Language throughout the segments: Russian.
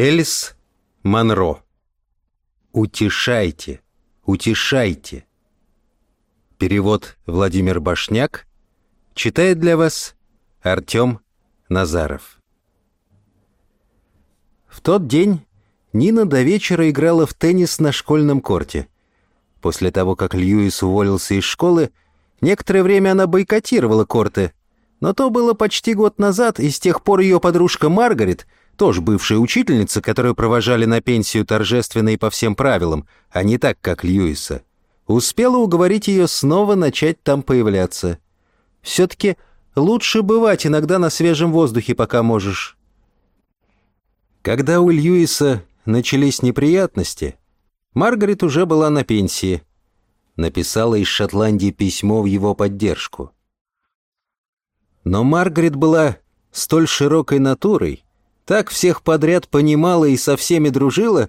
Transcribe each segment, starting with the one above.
Элис Монро. Утешайте, утешайте. Перевод Владимир Башняк. Читает для вас Артем Назаров. В тот день Нина до вечера играла в теннис на школьном корте. После того, как Льюис уволился из школы, некоторое время она бойкотировала корты, но то было почти год назад, и с тех пор ее подружка Маргарет — тоже бывшая учительница, которую провожали на пенсию торжественно и по всем правилам, а не так, как Льюиса, успела уговорить ее снова начать там появляться. Все-таки лучше бывать иногда на свежем воздухе, пока можешь. Когда у Льюиса начались неприятности, Маргарет уже была на пенсии. Написала из Шотландии письмо в его поддержку. Но Маргарет была столь широкой натурой, так всех подряд понимала и со всеми дружила,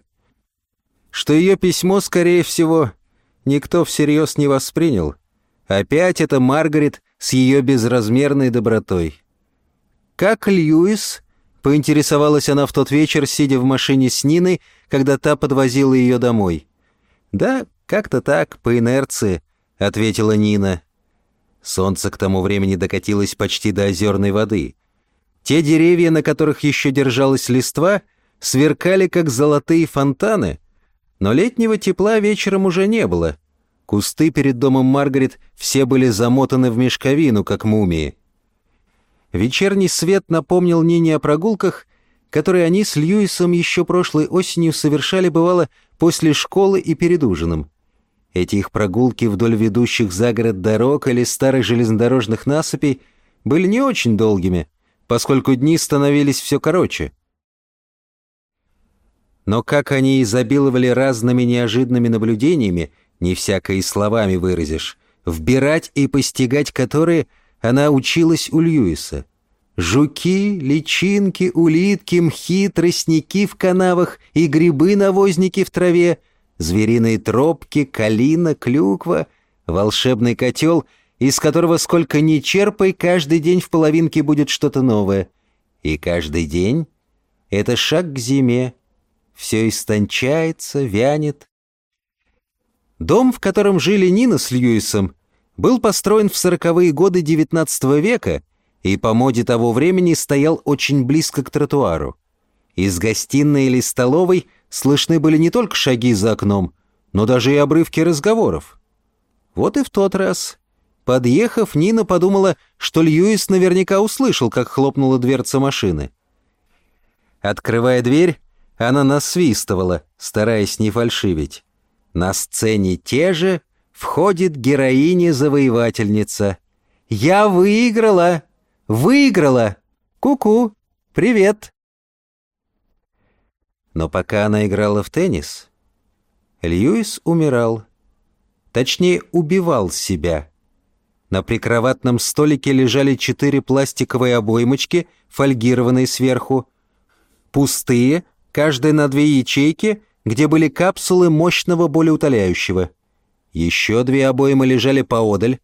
что ее письмо, скорее всего, никто всерьез не воспринял. Опять это Маргарет с ее безразмерной добротой. «Как Льюис?» — поинтересовалась она в тот вечер, сидя в машине с Ниной, когда та подвозила ее домой. «Да, как-то так, по инерции», — ответила Нина. Солнце к тому времени докатилось почти до озерной воды. Те деревья, на которых еще держалась листва, сверкали, как золотые фонтаны, но летнего тепла вечером уже не было. Кусты перед домом Маргарет все были замотаны в мешковину, как мумии. Вечерний свет напомнил Нине о прогулках, которые они с Льюисом еще прошлой осенью совершали, бывало, после школы и перед ужином. Эти их прогулки вдоль ведущих за город дорог или старых железнодорожных насыпей были не очень долгими — поскольку дни становились все короче. Но как они изобиловали разными неожиданными наблюдениями, не всяко и словами выразишь, вбирать и постигать которые она училась у Льюиса. Жуки, личинки, улитки, мхи, тростники в канавах и грибы-навозники в траве, звериные тропки, калина, клюква, волшебный котел — из которого сколько ни черпай, каждый день в половинке будет что-то новое. И каждый день — это шаг к зиме. Все истончается, вянет. Дом, в котором жили Нина с Льюисом, был построен в сороковые годы XIX века и по моде того времени стоял очень близко к тротуару. Из гостиной или столовой слышны были не только шаги за окном, но даже и обрывки разговоров. Вот и в тот раз Подъехав, Нина подумала, что Льюис наверняка услышал, как хлопнула дверца машины. Открывая дверь, она насвистывала, стараясь не фальшивить. На сцене те же входит героиня-завоевательница. «Я выиграла! Выиграла! Ку-ку! Привет!» Но пока она играла в теннис, Льюис умирал. Точнее, убивал себя. На прикроватном столике лежали четыре пластиковые обоймочки, фольгированные сверху. Пустые, каждая на две ячейки, где были капсулы мощного болеутоляющего. Еще две обоймы лежали поодаль.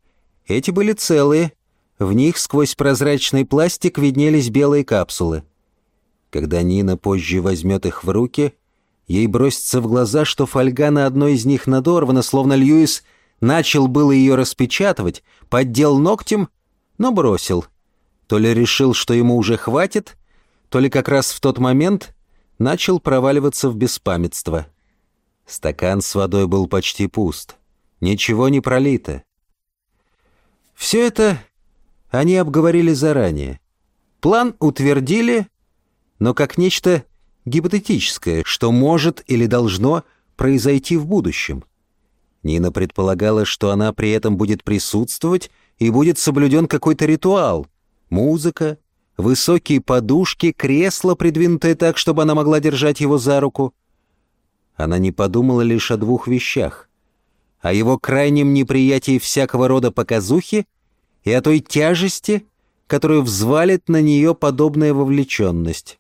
Эти были целые. В них сквозь прозрачный пластик виднелись белые капсулы. Когда Нина позже возьмет их в руки, ей бросится в глаза, что фольга на одной из них надорвана, словно Льюис — Начал было ее распечатывать, поддел ногтем, но бросил. То ли решил, что ему уже хватит, то ли как раз в тот момент начал проваливаться в беспамятство. Стакан с водой был почти пуст. Ничего не пролито. Все это они обговорили заранее. План утвердили, но как нечто гипотетическое, что может или должно произойти в будущем. Нина предполагала, что она при этом будет присутствовать и будет соблюден какой-то ритуал. Музыка, высокие подушки, кресло, придвинутое так, чтобы она могла держать его за руку. Она не подумала лишь о двух вещах. О его крайнем неприятии всякого рода показухи и о той тяжести, которую взвалит на нее подобная вовлеченность.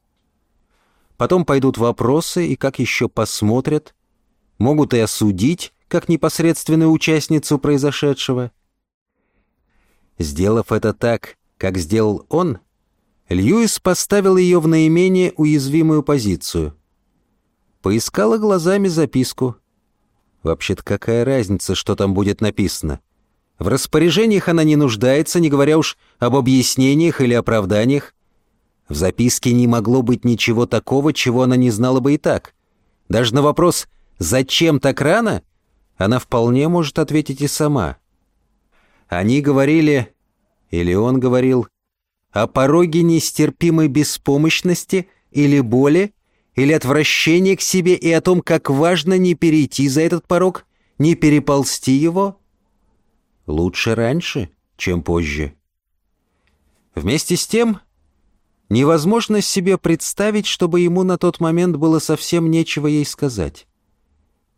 Потом пойдут вопросы, и как еще посмотрят. Могут и осудить, как непосредственную участницу произошедшего. Сделав это так, как сделал он, Льюис поставил ее в наименее уязвимую позицию. Поискала глазами записку. Вообще-то какая разница, что там будет написано? В распоряжениях она не нуждается, не говоря уж об объяснениях или оправданиях. В записке не могло быть ничего такого, чего она не знала бы и так. Даже на вопрос «Зачем так рано?» Она вполне может ответить и сама. Они говорили, или он говорил, о пороге нестерпимой беспомощности или боли, или отвращения к себе и о том, как важно не перейти за этот порог, не переползти его? Лучше раньше, чем позже. Вместе с тем, невозможно себе представить, чтобы ему на тот момент было совсем нечего ей сказать.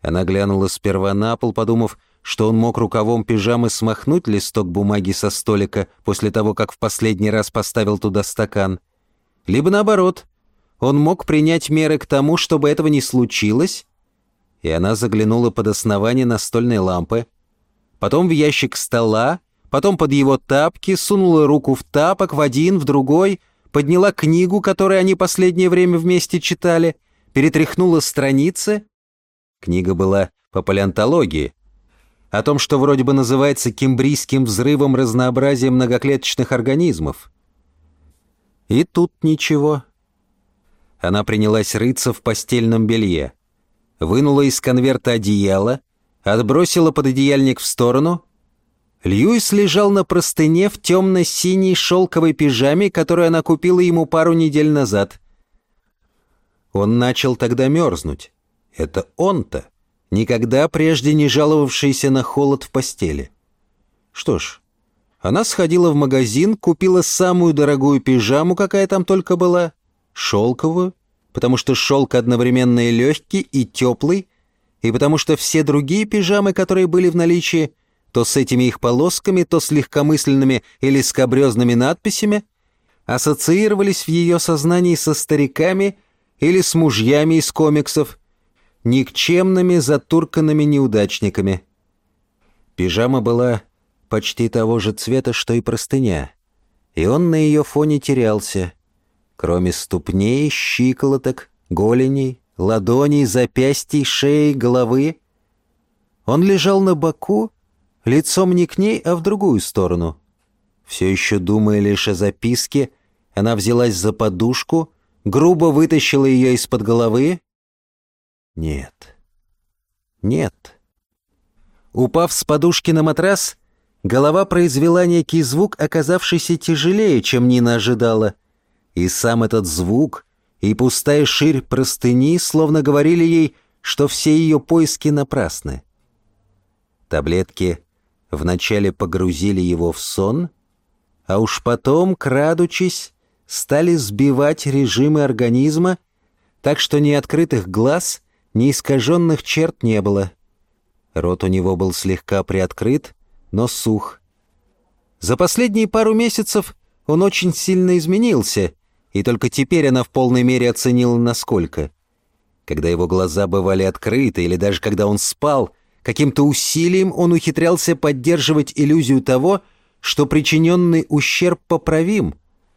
Она глянула сперва на пол, подумав, что он мог рукавом пижамы смахнуть листок бумаги со столика после того, как в последний раз поставил туда стакан. Либо наоборот, он мог принять меры к тому, чтобы этого не случилось, и она заглянула под основание настольной лампы, потом в ящик стола, потом под его тапки, сунула руку в тапок, в один, в другой, подняла книгу, которую они последнее время вместе читали, перетряхнула страницы. Книга была по палеонтологии, о том, что вроде бы называется кембрийским взрывом разнообразия многоклеточных организмов. И тут ничего. Она принялась рыться в постельном белье, вынула из конверта одеяло, отбросила пододеяльник в сторону. Льюис лежал на простыне в темно-синей шелковой пижаме, которую она купила ему пару недель назад. Он начал тогда мерзнуть. Это он-то никогда прежде не жаловавшийся на холод в постели. Что ж, она сходила в магазин, купила самую дорогую пижаму, какая там только была, шелковую, потому что шелк одновременно и легкий, и теплый, и потому что все другие пижамы, которые были в наличии, то с этими их полосками, то с легкомысленными или скобрезными надписями, ассоциировались в ее сознании со стариками или с мужьями из комиксов, никчемными затурканными неудачниками. Пижама была почти того же цвета, что и простыня, и он на ее фоне терялся. Кроме ступней, щиколоток, голеней, ладоней, запястий, шеи, головы. Он лежал на боку, лицом не к ней, а в другую сторону. Все еще думая лишь о записке, она взялась за подушку, грубо вытащила ее из-под головы нет. Нет. Упав с подушки на матрас, голова произвела некий звук, оказавшийся тяжелее, чем Нина ожидала. И сам этот звук, и пустая ширь простыни словно говорили ей, что все ее поиски напрасны. Таблетки вначале погрузили его в сон, а уж потом, крадучись, стали сбивать режимы организма, так что ни открытых глаз — ни искаженных черт не было. Рот у него был слегка приоткрыт, но сух. За последние пару месяцев он очень сильно изменился, и только теперь она в полной мере оценила, насколько. Когда его глаза бывали открыты, или даже когда он спал, каким-то усилием он ухитрялся поддерживать иллюзию того, что причиненный ущерб поправим,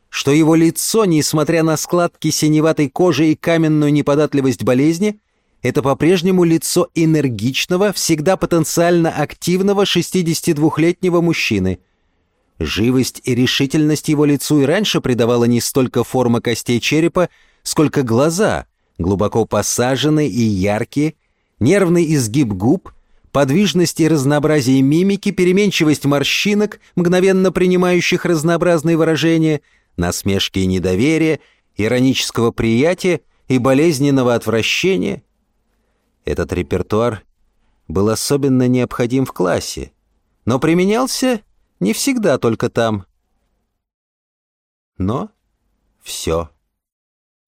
что его лицо, несмотря на складки синеватой кожи и каменную неподатливость болезни, это по-прежнему лицо энергичного, всегда потенциально активного 62-летнего мужчины. Живость и решительность его лицу и раньше придавала не столько форма костей черепа, сколько глаза, глубоко посаженные и яркие, нервный изгиб губ, подвижность и разнообразие мимики, переменчивость морщинок, мгновенно принимающих разнообразные выражения, насмешки и недоверия, иронического приятия и болезненного отвращения — этот репертуар был особенно необходим в классе, но применялся не всегда только там. Но все.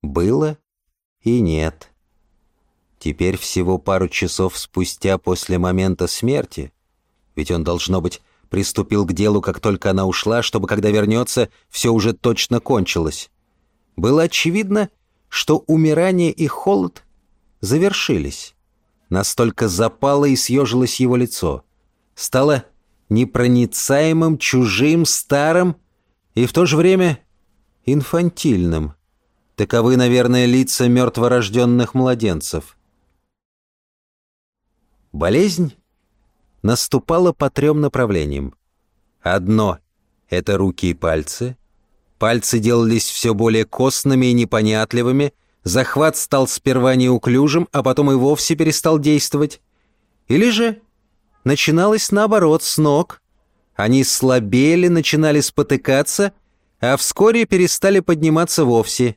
Было и нет. Теперь всего пару часов спустя после момента смерти, ведь он, должно быть, приступил к делу, как только она ушла, чтобы, когда вернется, все уже точно кончилось. Было очевидно, что умирание и холод завершились. Настолько запало и съежилось его лицо. Стало непроницаемым, чужим, старым и в то же время инфантильным. Таковы, наверное, лица мертворожденных младенцев. Болезнь наступала по трем направлениям. Одно — это руки и пальцы. Пальцы делались все более костными и непонятливыми, захват стал сперва неуклюжим, а потом и вовсе перестал действовать. Или же начиналось наоборот с ног. Они слабели, начинали спотыкаться, а вскоре перестали подниматься вовсе.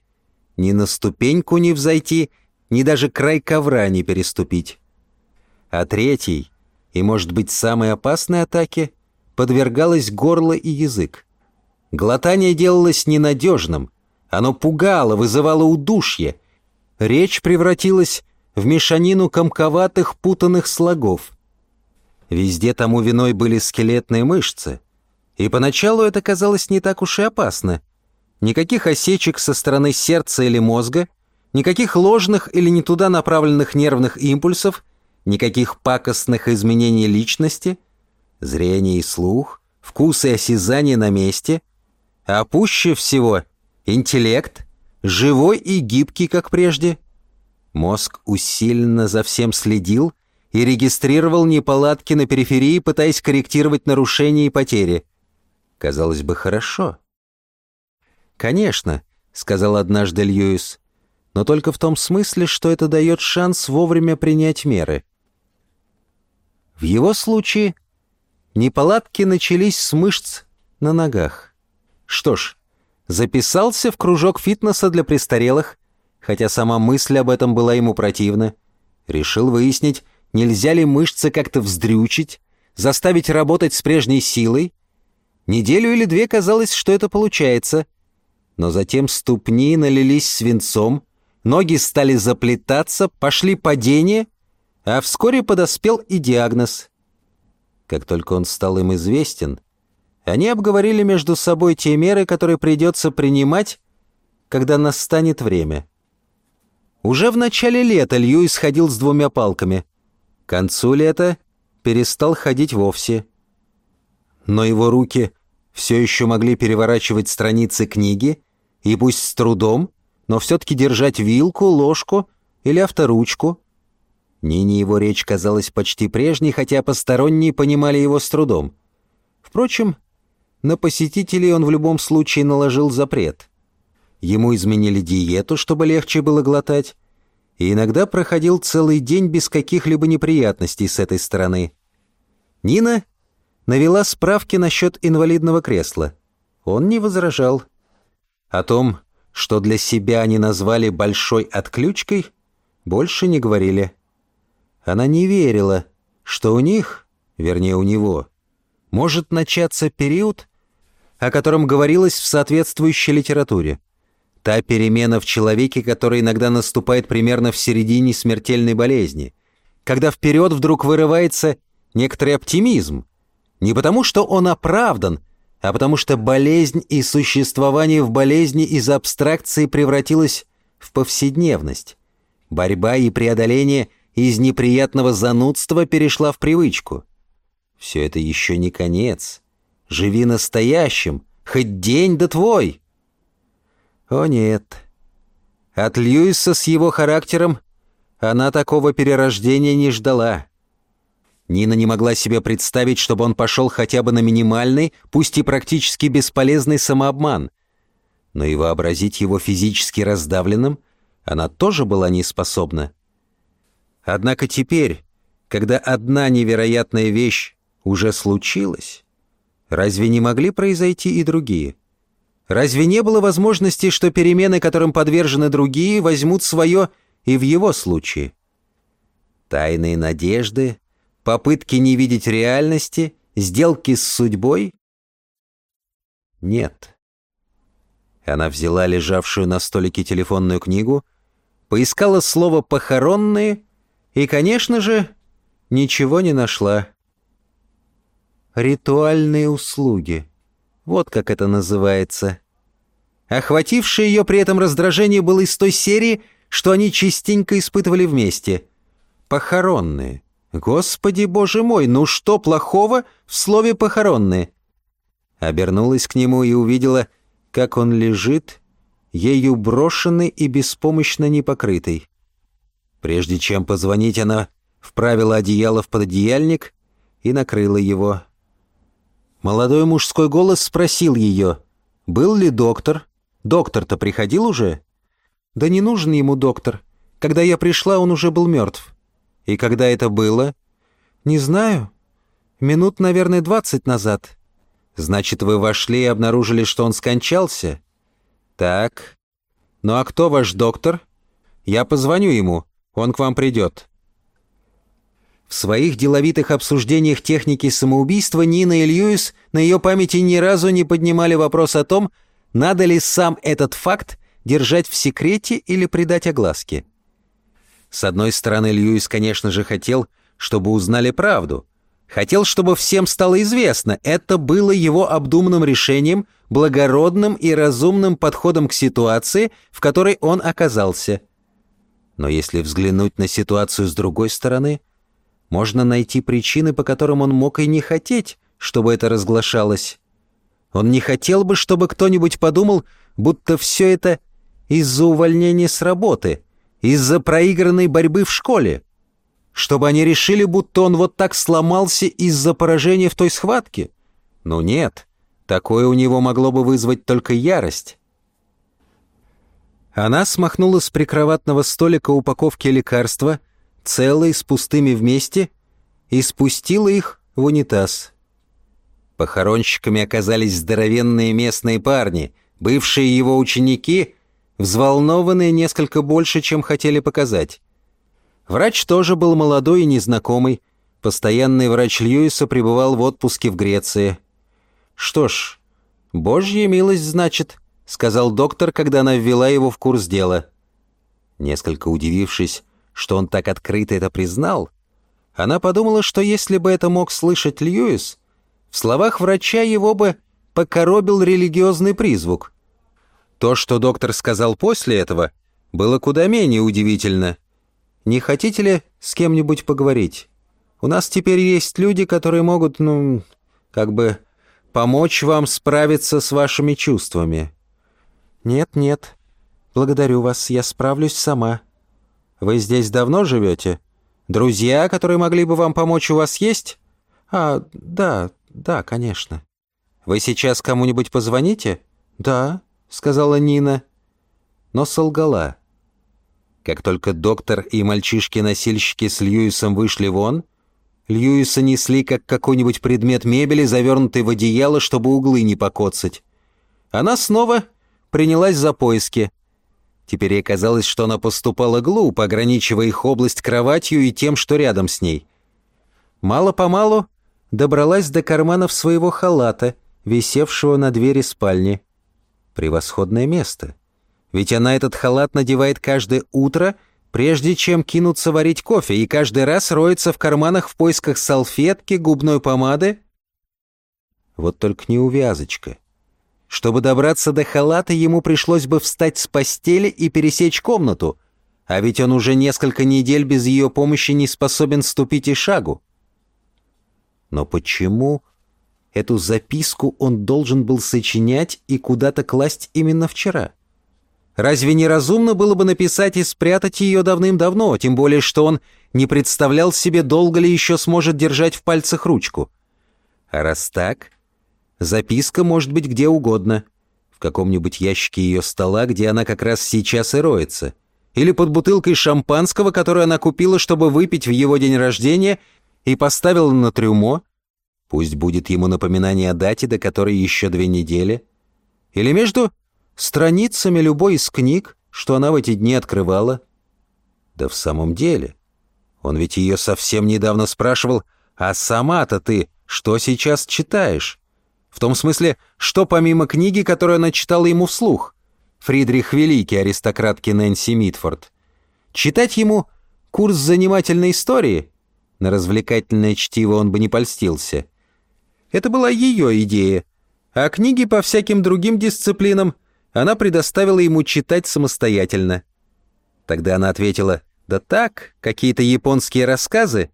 Ни на ступеньку не взойти, ни даже край ковра не переступить. А третий, и, может быть, самой опасной атаке, подвергалось горло и язык. Глотание делалось ненадежным, оно пугало, вызывало удушье. Речь превратилась в мешанину комковатых путанных слогов. Везде тому виной были скелетные мышцы, и поначалу это казалось не так уж и опасно. Никаких осечек со стороны сердца или мозга, никаких ложных или не туда направленных нервных импульсов, никаких пакостных изменений личности, зрение и слух, вкус и осязание на месте, а пуще всего интеллект, живой и гибкий, как прежде. Мозг усиленно за всем следил — и регистрировал неполадки на периферии, пытаясь корректировать нарушения и потери. Казалось бы, хорошо. «Конечно», — сказал однажды Льюис, «но только в том смысле, что это дает шанс вовремя принять меры». В его случае неполадки начались с мышц на ногах. Что ж, записался в кружок фитнеса для престарелых, хотя сама мысль об этом была ему противна. Решил выяснить, Нельзя ли мышцы как-то вздрючить, заставить работать с прежней силой? Неделю или две казалось, что это получается. Но затем ступни налились свинцом, ноги стали заплетаться, пошли падения, а вскоре подоспел и диагноз. Как только он стал им известен, они обговорили между собой те меры, которые придется принимать, когда настанет время. Уже в начале лета Лью исходил с двумя палками — к концу лета перестал ходить вовсе. Но его руки все еще могли переворачивать страницы книги, и пусть с трудом, но все-таки держать вилку, ложку или авторучку. Нине его речь казалась почти прежней, хотя посторонние понимали его с трудом. Впрочем, на посетителей он в любом случае наложил запрет. Ему изменили диету, чтобы легче было глотать, и иногда проходил целый день без каких-либо неприятностей с этой стороны. Нина навела справки насчет инвалидного кресла. Он не возражал. О том, что для себя они назвали «большой отключкой», больше не говорили. Она не верила, что у них, вернее у него, может начаться период, о котором говорилось в соответствующей литературе. Та перемена в человеке, которая иногда наступает примерно в середине смертельной болезни. Когда вперед вдруг вырывается некоторый оптимизм. Не потому, что он оправдан, а потому что болезнь и существование в болезни из абстракции превратилось в повседневность. Борьба и преодоление из неприятного занудства перешла в привычку. Все это еще не конец. Живи настоящим, хоть день да твой. О нет. От Льюиса с его характером она такого перерождения не ждала. Нина не могла себе представить, чтобы он пошел хотя бы на минимальный, пусть и практически бесполезный самообман. Но и вообразить его физически раздавленным она тоже была не способна. Однако теперь, когда одна невероятная вещь уже случилась, разве не могли произойти и другие? Разве не было возможности, что перемены, которым подвержены другие, возьмут свое и в его случае? Тайные надежды, попытки не видеть реальности, сделки с судьбой? Нет. Она взяла лежавшую на столике телефонную книгу, поискала слово «похоронные» и, конечно же, ничего не нашла. «Ритуальные услуги». Вот как это называется. Охватившее ее при этом раздражение было из той серии, что они частенько испытывали вместе. Похоронные. Господи, боже мой, ну что плохого в слове «похоронные»? Обернулась к нему и увидела, как он лежит, ею брошенный и беспомощно непокрытый. Прежде чем позвонить, она вправила одеяло в пододеяльник и накрыла его. Молодой мужской голос спросил ее, был ли доктор. Доктор-то приходил уже? Да не нужен ему доктор. Когда я пришла, он уже был мертв. И когда это было? Не знаю. Минут, наверное, двадцать назад. Значит, вы вошли и обнаружили, что он скончался? Так. Ну а кто ваш доктор? Я позвоню ему, он к вам придет. В своих деловитых обсуждениях техники самоубийства Нина и Льюис на ее памяти ни разу не поднимали вопрос о том, надо ли сам этот факт держать в секрете или придать огласке. С одной стороны, Льюис, конечно же, хотел, чтобы узнали правду. Хотел, чтобы всем стало известно. Это было его обдуманным решением, благородным и разумным подходом к ситуации, в которой он оказался. Но если взглянуть на ситуацию с другой стороны, можно найти причины, по которым он мог и не хотеть, чтобы это разглашалось. Он не хотел бы, чтобы кто-нибудь подумал, будто все это из-за увольнения с работы, из-за проигранной борьбы в школе. Чтобы они решили, будто он вот так сломался из-за поражения в той схватке. Ну нет, такое у него могло бы вызвать только ярость. Она смахнула с прикроватного столика упаковки лекарства, целые, с пустыми вместе, и спустила их в унитаз. Похоронщиками оказались здоровенные местные парни, бывшие его ученики, взволнованные несколько больше, чем хотели показать. Врач тоже был молодой и незнакомый. Постоянный врач Льюиса пребывал в отпуске в Греции. «Что ж, божья милость, значит», — сказал доктор, когда она ввела его в курс дела. Несколько удивившись, что он так открыто это признал, она подумала, что если бы это мог слышать Льюис, в словах врача его бы покоробил религиозный призвук. То, что доктор сказал после этого, было куда менее удивительно — не хотите ли с кем-нибудь поговорить? У нас теперь есть люди, которые могут, ну, как бы помочь вам справиться с вашими чувствами». «Нет, нет. Благодарю вас, я справлюсь сама. Вы здесь давно живете? Друзья, которые могли бы вам помочь, у вас есть?» «А, да, да, конечно». «Вы сейчас кому-нибудь позвоните?» «Да», — сказала Нина. Но солгала. Как только доктор и мальчишки-носильщики с Льюисом вышли вон, Льюиса несли как какой-нибудь предмет мебели, завернутый в одеяло, чтобы углы не покоцать. Она снова принялась за поиски. Теперь ей казалось, что она поступала глупо, ограничивая их область кроватью и тем, что рядом с ней. Мало-помалу добралась до карманов своего халата, висевшего на двери спальни. Превосходное место — ведь она этот халат надевает каждое утро, прежде чем кинуться варить кофе, и каждый раз роется в карманах в поисках салфетки, губной помады. Вот только не увязочка. Чтобы добраться до халата, ему пришлось бы встать с постели и пересечь комнату, а ведь он уже несколько недель без ее помощи не способен ступить и шагу. Но почему эту записку он должен был сочинять и куда-то класть именно вчера? — Разве не разумно было бы написать и спрятать ее давным-давно, тем более что он не представлял себе, долго ли еще сможет держать в пальцах ручку? А раз так, записка может быть где угодно. В каком-нибудь ящике ее стола, где она как раз сейчас и роется. Или под бутылкой шампанского, которую она купила, чтобы выпить в его день рождения, и поставила на трюмо. Пусть будет ему напоминание о дате, до которой еще две недели. Или между страницами любой из книг, что она в эти дни открывала. Да в самом деле, он ведь ее совсем недавно спрашивал, а сама-то ты что сейчас читаешь? В том смысле, что помимо книги, которую она читала ему вслух? Фридрих Великий, аристократки Нэнси Митфорд. Читать ему курс занимательной истории? На развлекательное чтиво он бы не польстился. Это была ее идея. А книги по всяким другим дисциплинам она предоставила ему читать самостоятельно. Тогда она ответила «Да так, какие-то японские рассказы»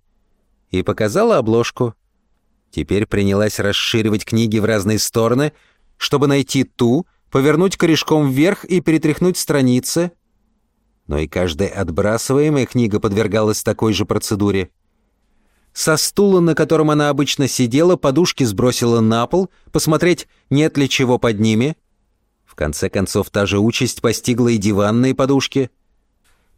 и показала обложку. Теперь принялась расширивать книги в разные стороны, чтобы найти ту, повернуть корешком вверх и перетряхнуть страницы. Но и каждая отбрасываемая книга подвергалась такой же процедуре. со стула, на котором она обычно сидела, подушки сбросила на пол, посмотреть, нет ли чего под ними. В конце концов, та же участь постигла и диванные подушки.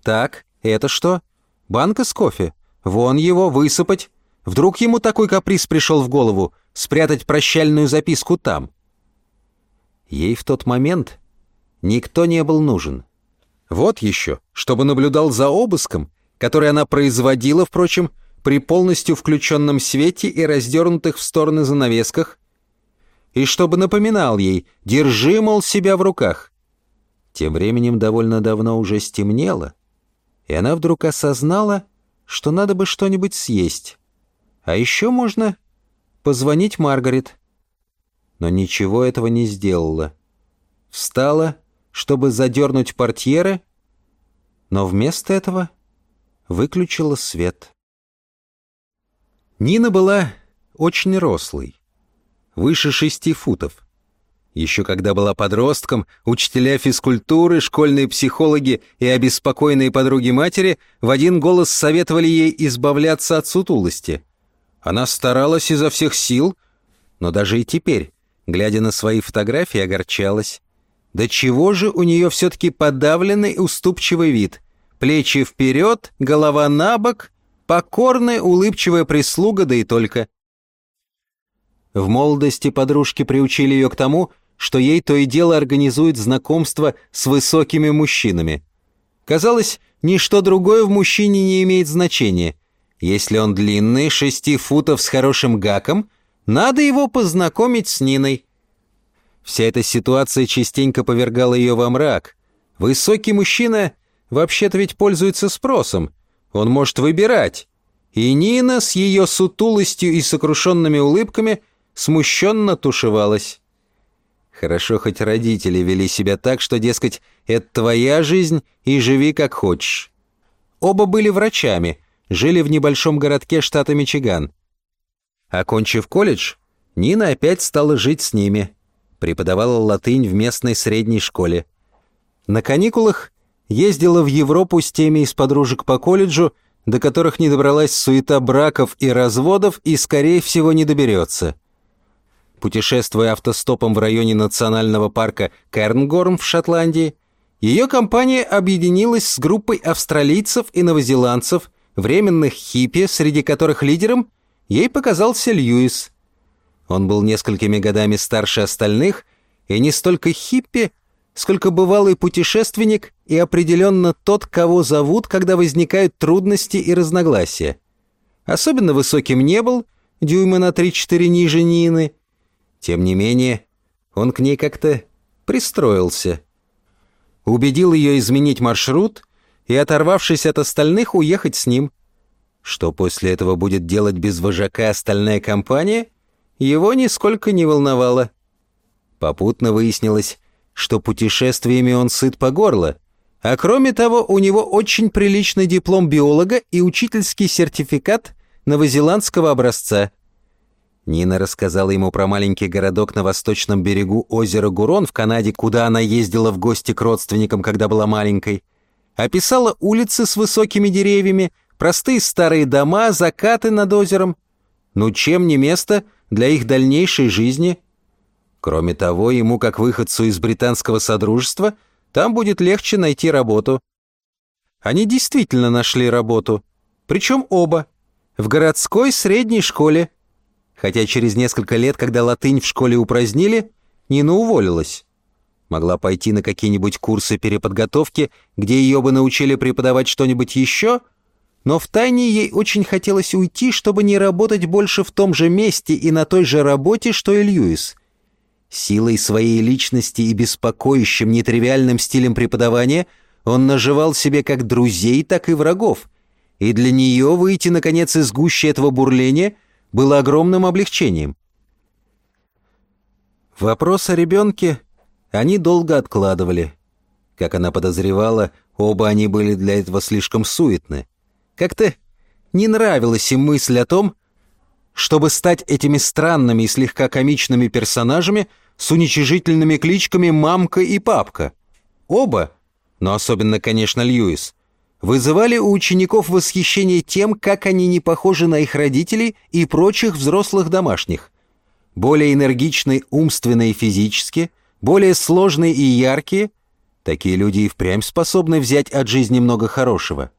«Так, это что? Банка с кофе? Вон его, высыпать. Вдруг ему такой каприз пришел в голову, спрятать прощальную записку там?» Ей в тот момент никто не был нужен. Вот еще, чтобы наблюдал за обыском, который она производила, впрочем, при полностью включенном свете и раздернутых в стороны занавесках, и чтобы напоминал ей «держи, мол, себя в руках». Тем временем довольно давно уже стемнело, и она вдруг осознала, что надо бы что-нибудь съесть. А еще можно позвонить Маргарет. Но ничего этого не сделала. Встала, чтобы задернуть портьеры, но вместо этого выключила свет. Нина была очень рослой, выше шести футов. Еще когда была подростком, учителя физкультуры, школьные психологи и обеспокоенные подруги матери в один голос советовали ей избавляться от сутулости. Она старалась изо всех сил, но даже и теперь, глядя на свои фотографии, огорчалась. Да чего же у нее все-таки подавленный уступчивый вид? Плечи вперед, голова на бок, покорная улыбчивая прислуга, да и только. В молодости подружки приучили ее к тому, что ей то и дело организует знакомство с высокими мужчинами. Казалось, ничто другое в мужчине не имеет значения. Если он длинный, шести футов с хорошим гаком, надо его познакомить с Ниной. Вся эта ситуация частенько повергала ее во мрак. Высокий мужчина вообще-то ведь пользуется спросом. Он может выбирать. И Нина с ее сутулостью и сокрушенными улыбками смущенно тушевалась. Хорошо, хоть родители вели себя так, что, дескать, это твоя жизнь и живи как хочешь. Оба были врачами, жили в небольшом городке штата Мичиган. Окончив колледж, Нина опять стала жить с ними. Преподавала латынь в местной средней школе. На каникулах ездила в Европу с теми из подружек по колледжу, до которых не добралась суета браков и разводов и, скорее всего, не доберется. Путешествуя автостопом в районе национального парка Кернгорм в Шотландии, ее компания объединилась с группой австралийцев и новозеландцев, временных хиппи, среди которых лидером ей показался Льюис. Он был несколькими годами старше остальных и не столько хиппи, сколько бывалый путешественник и определенно тот, кого зовут, когда возникают трудности и разногласия. Особенно высоким не был, дюйма на 3-4 ниже Нины, тем не менее, он к ней как-то пристроился. Убедил ее изменить маршрут и, оторвавшись от остальных, уехать с ним. Что после этого будет делать без вожака остальная компания, его нисколько не волновало. Попутно выяснилось, что путешествиями он сыт по горло, а кроме того у него очень приличный диплом биолога и учительский сертификат новозеландского образца – Нина рассказала ему про маленький городок на восточном берегу озера Гурон в Канаде, куда она ездила в гости к родственникам, когда была маленькой. Описала улицы с высокими деревьями, простые старые дома, закаты над озером. Ну чем не место для их дальнейшей жизни? Кроме того, ему, как выходцу из британского содружества, там будет легче найти работу. Они действительно нашли работу. Причем оба. В городской средней школе – хотя через несколько лет, когда латынь в школе упразднили, Нина уволилась. Могла пойти на какие-нибудь курсы переподготовки, где ее бы научили преподавать что-нибудь еще, но втайне ей очень хотелось уйти, чтобы не работать больше в том же месте и на той же работе, что и Льюис. Силой своей личности и беспокоящим нетривиальным стилем преподавания он наживал себе как друзей, так и врагов, и для нее выйти, наконец, из гущи этого бурления — было огромным облегчением. Вопрос о ребенке они долго откладывали. Как она подозревала, оба они были для этого слишком суетны. Как-то не нравилась им мысль о том, чтобы стать этими странными и слегка комичными персонажами с уничижительными кличками «мамка» и «папка». Оба, но особенно, конечно, Льюис, вызывали у учеников восхищение тем, как они не похожи на их родителей и прочих взрослых домашних. Более энергичные умственно и физически, более сложные и яркие, такие люди и впрямь способны взять от жизни много хорошего.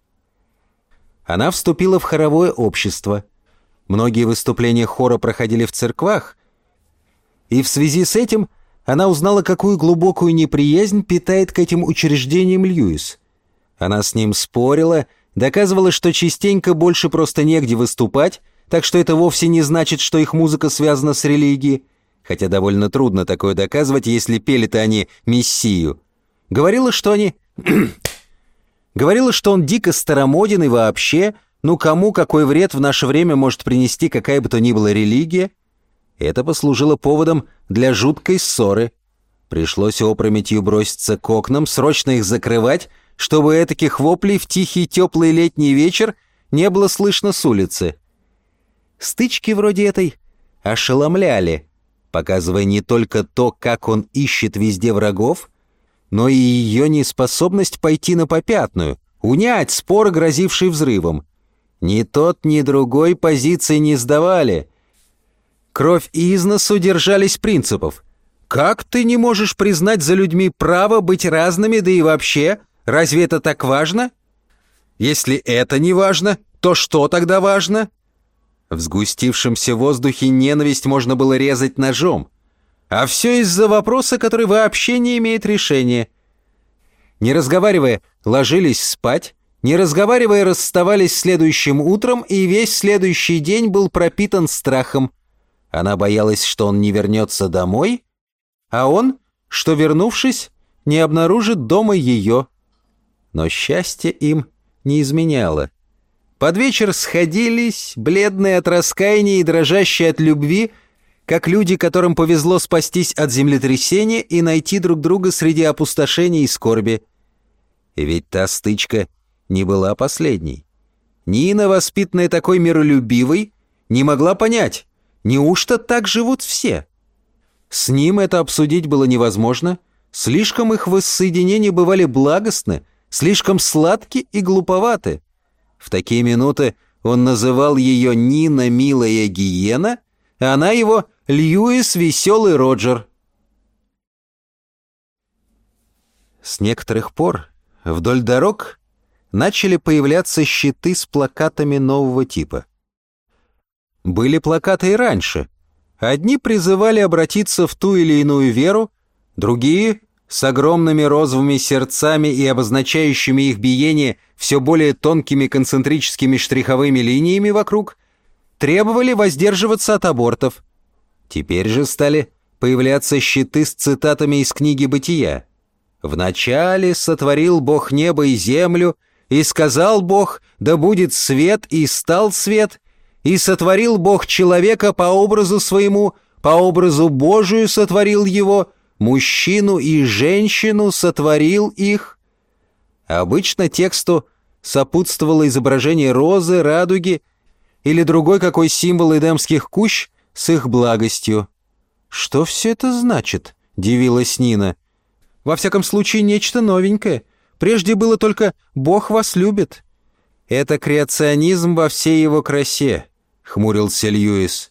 Она вступила в хоровое общество. Многие выступления хора проходили в церквах, и в связи с этим она узнала, какую глубокую неприязнь питает к этим учреждениям Льюис – она с ним спорила, доказывала, что частенько больше просто негде выступать, так что это вовсе не значит, что их музыка связана с религией, хотя довольно трудно такое доказывать, если пели-то они Мессию. Говорила, что они... Говорила, что он дико старомоден и вообще, ну кому какой вред в наше время может принести какая бы то ни была религия? Это послужило поводом для жуткой ссоры. Пришлось опрометью броситься к окнам, срочно их закрывать, чтобы этаких воплей в тихий теплый летний вечер не было слышно с улицы. Стычки вроде этой ошеломляли, показывая не только то, как он ищет везде врагов, но и ее неспособность пойти на попятную, унять спор, грозивший взрывом. Ни тот, ни другой позиции не сдавали. Кровь из носу держались принципов. Как ты не можешь признать за людьми право быть разными, да и вообще Разве это так важно? Если это не важно, то что тогда важно? В сгустившемся воздухе ненависть можно было резать ножом. А все из-за вопроса, который вообще не имеет решения. Не разговаривая, ложились спать, не разговаривая, расставались следующим утром, и весь следующий день был пропитан страхом. Она боялась, что он не вернется домой, а он, что, вернувшись, не обнаружит дома ее но счастье им не изменяло. Под вечер сходились, бледные от раскаяния и дрожащие от любви, как люди, которым повезло спастись от землетрясения и найти друг друга среди опустошения и скорби. И ведь та стычка не была последней. Нина, воспитанная такой миролюбивой, не могла понять, неужто так живут все? С ним это обсудить было невозможно, слишком их воссоединения бывали благостны, слишком сладки и глуповаты. В такие минуты он называл ее Нина Милая Гиена, а она его Льюис Веселый Роджер. С некоторых пор вдоль дорог начали появляться щиты с плакатами нового типа. Были плакаты и раньше. Одни призывали обратиться в ту или иную веру, другие с огромными розовыми сердцами и обозначающими их биение все более тонкими концентрическими штриховыми линиями вокруг, требовали воздерживаться от абортов. Теперь же стали появляться щиты с цитатами из книги «Бытия». «Вначале сотворил Бог небо и землю, и сказал Бог, да будет свет, и стал свет, и сотворил Бог человека по образу своему, по образу Божию сотворил его, мужчину и женщину сотворил их. Обычно тексту сопутствовало изображение розы, радуги или другой какой символ эдемских кущ с их благостью. «Что все это значит?» — дивилась Нина. «Во всяком случае, нечто новенькое. Прежде было только «Бог вас любит». «Это креационизм во всей его красе», — хмурился Льюис.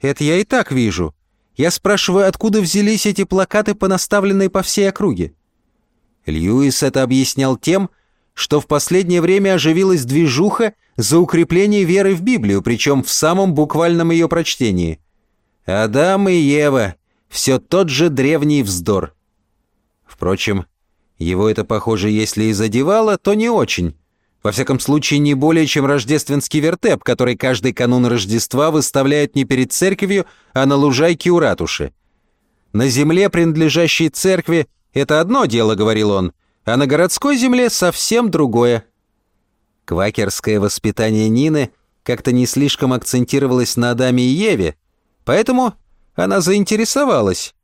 «Это я и так вижу. Я спрашиваю, откуда взялись эти плакаты, понаставленные по всей округе?» Льюис это объяснял тем, что в последнее время оживилась движуха за укрепление веры в Библию, причем в самом буквальном ее прочтении. «Адам и Ева» — все тот же древний вздор. Впрочем, его это, похоже, если и задевало, то не очень. Во всяком случае, не более, чем рождественский вертеп, который каждый канун Рождества выставляет не перед церковью, а на лужайке у ратуши. На земле, принадлежащей церкви, это одно дело, говорил он, а на городской земле совсем другое. Квакерское воспитание Нины как-то не слишком акцентировалось на Адаме и Еве, поэтому она заинтересовалась.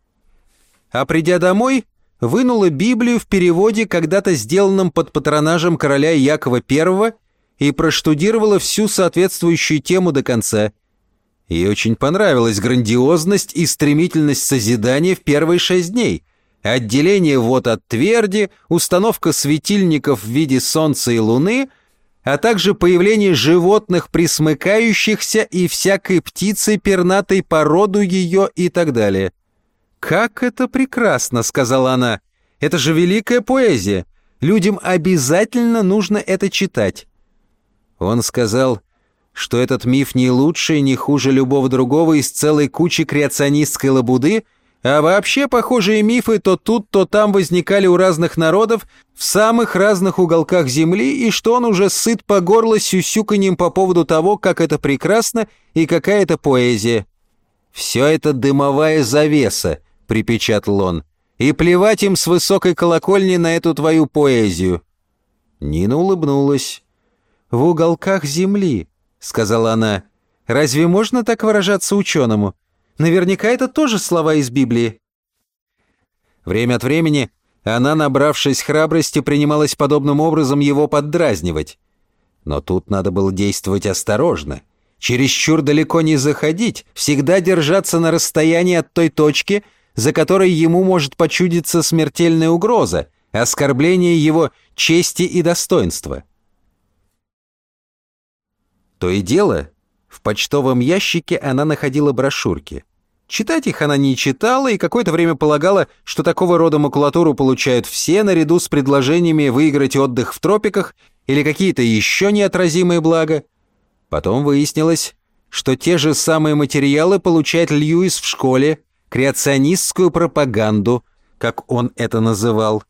А придя домой, вынула Библию в переводе, когда-то сделанном под патронажем короля Якова I, и проштудировала всю соответствующую тему до конца. Ей очень понравилась грандиозность и стремительность созидания в первые шесть дней. отделение вод от тверди, установка светильников в виде солнца и луны, а также появление животных, присмыкающихся и всякой птицы пернатой породу ее и так далее. «Как это прекрасно!» — сказала она. «Это же великая поэзия! Людям обязательно нужно это читать!» Он сказал, что этот миф не лучше и не хуже любого другого из целой кучи креационистской лабуды, а вообще похожие мифы то тут, то там возникали у разных народов в самых разных уголках Земли, и что он уже сыт по горло сюсюканьем по поводу того, как это прекрасно и какая это поэзия. «Все это дымовая завеса», — припечатал он, «и плевать им с высокой колокольни на эту твою поэзию». Нина улыбнулась. «В уголках Земли», — сказала она. «Разве можно так выражаться ученому? Наверняка это тоже слова из Библии». Время от времени она, набравшись храбрости, принималась подобным образом его поддразнивать. Но тут надо было действовать осторожно. Чересчур далеко не заходить, всегда держаться на расстоянии от той точки, за которой ему может почудиться смертельная угроза, оскорбление его чести и достоинства. То и дело, в почтовом ящике она находила брошюрки. Читать их она не читала и какое-то время полагала, что такого рода макулатуру получают все наряду с предложениями выиграть отдых в тропиках или какие-то еще неотразимые блага. Потом выяснилось, что те же самые материалы получает Льюис в школе, креационистскую пропаганду, как он это называл,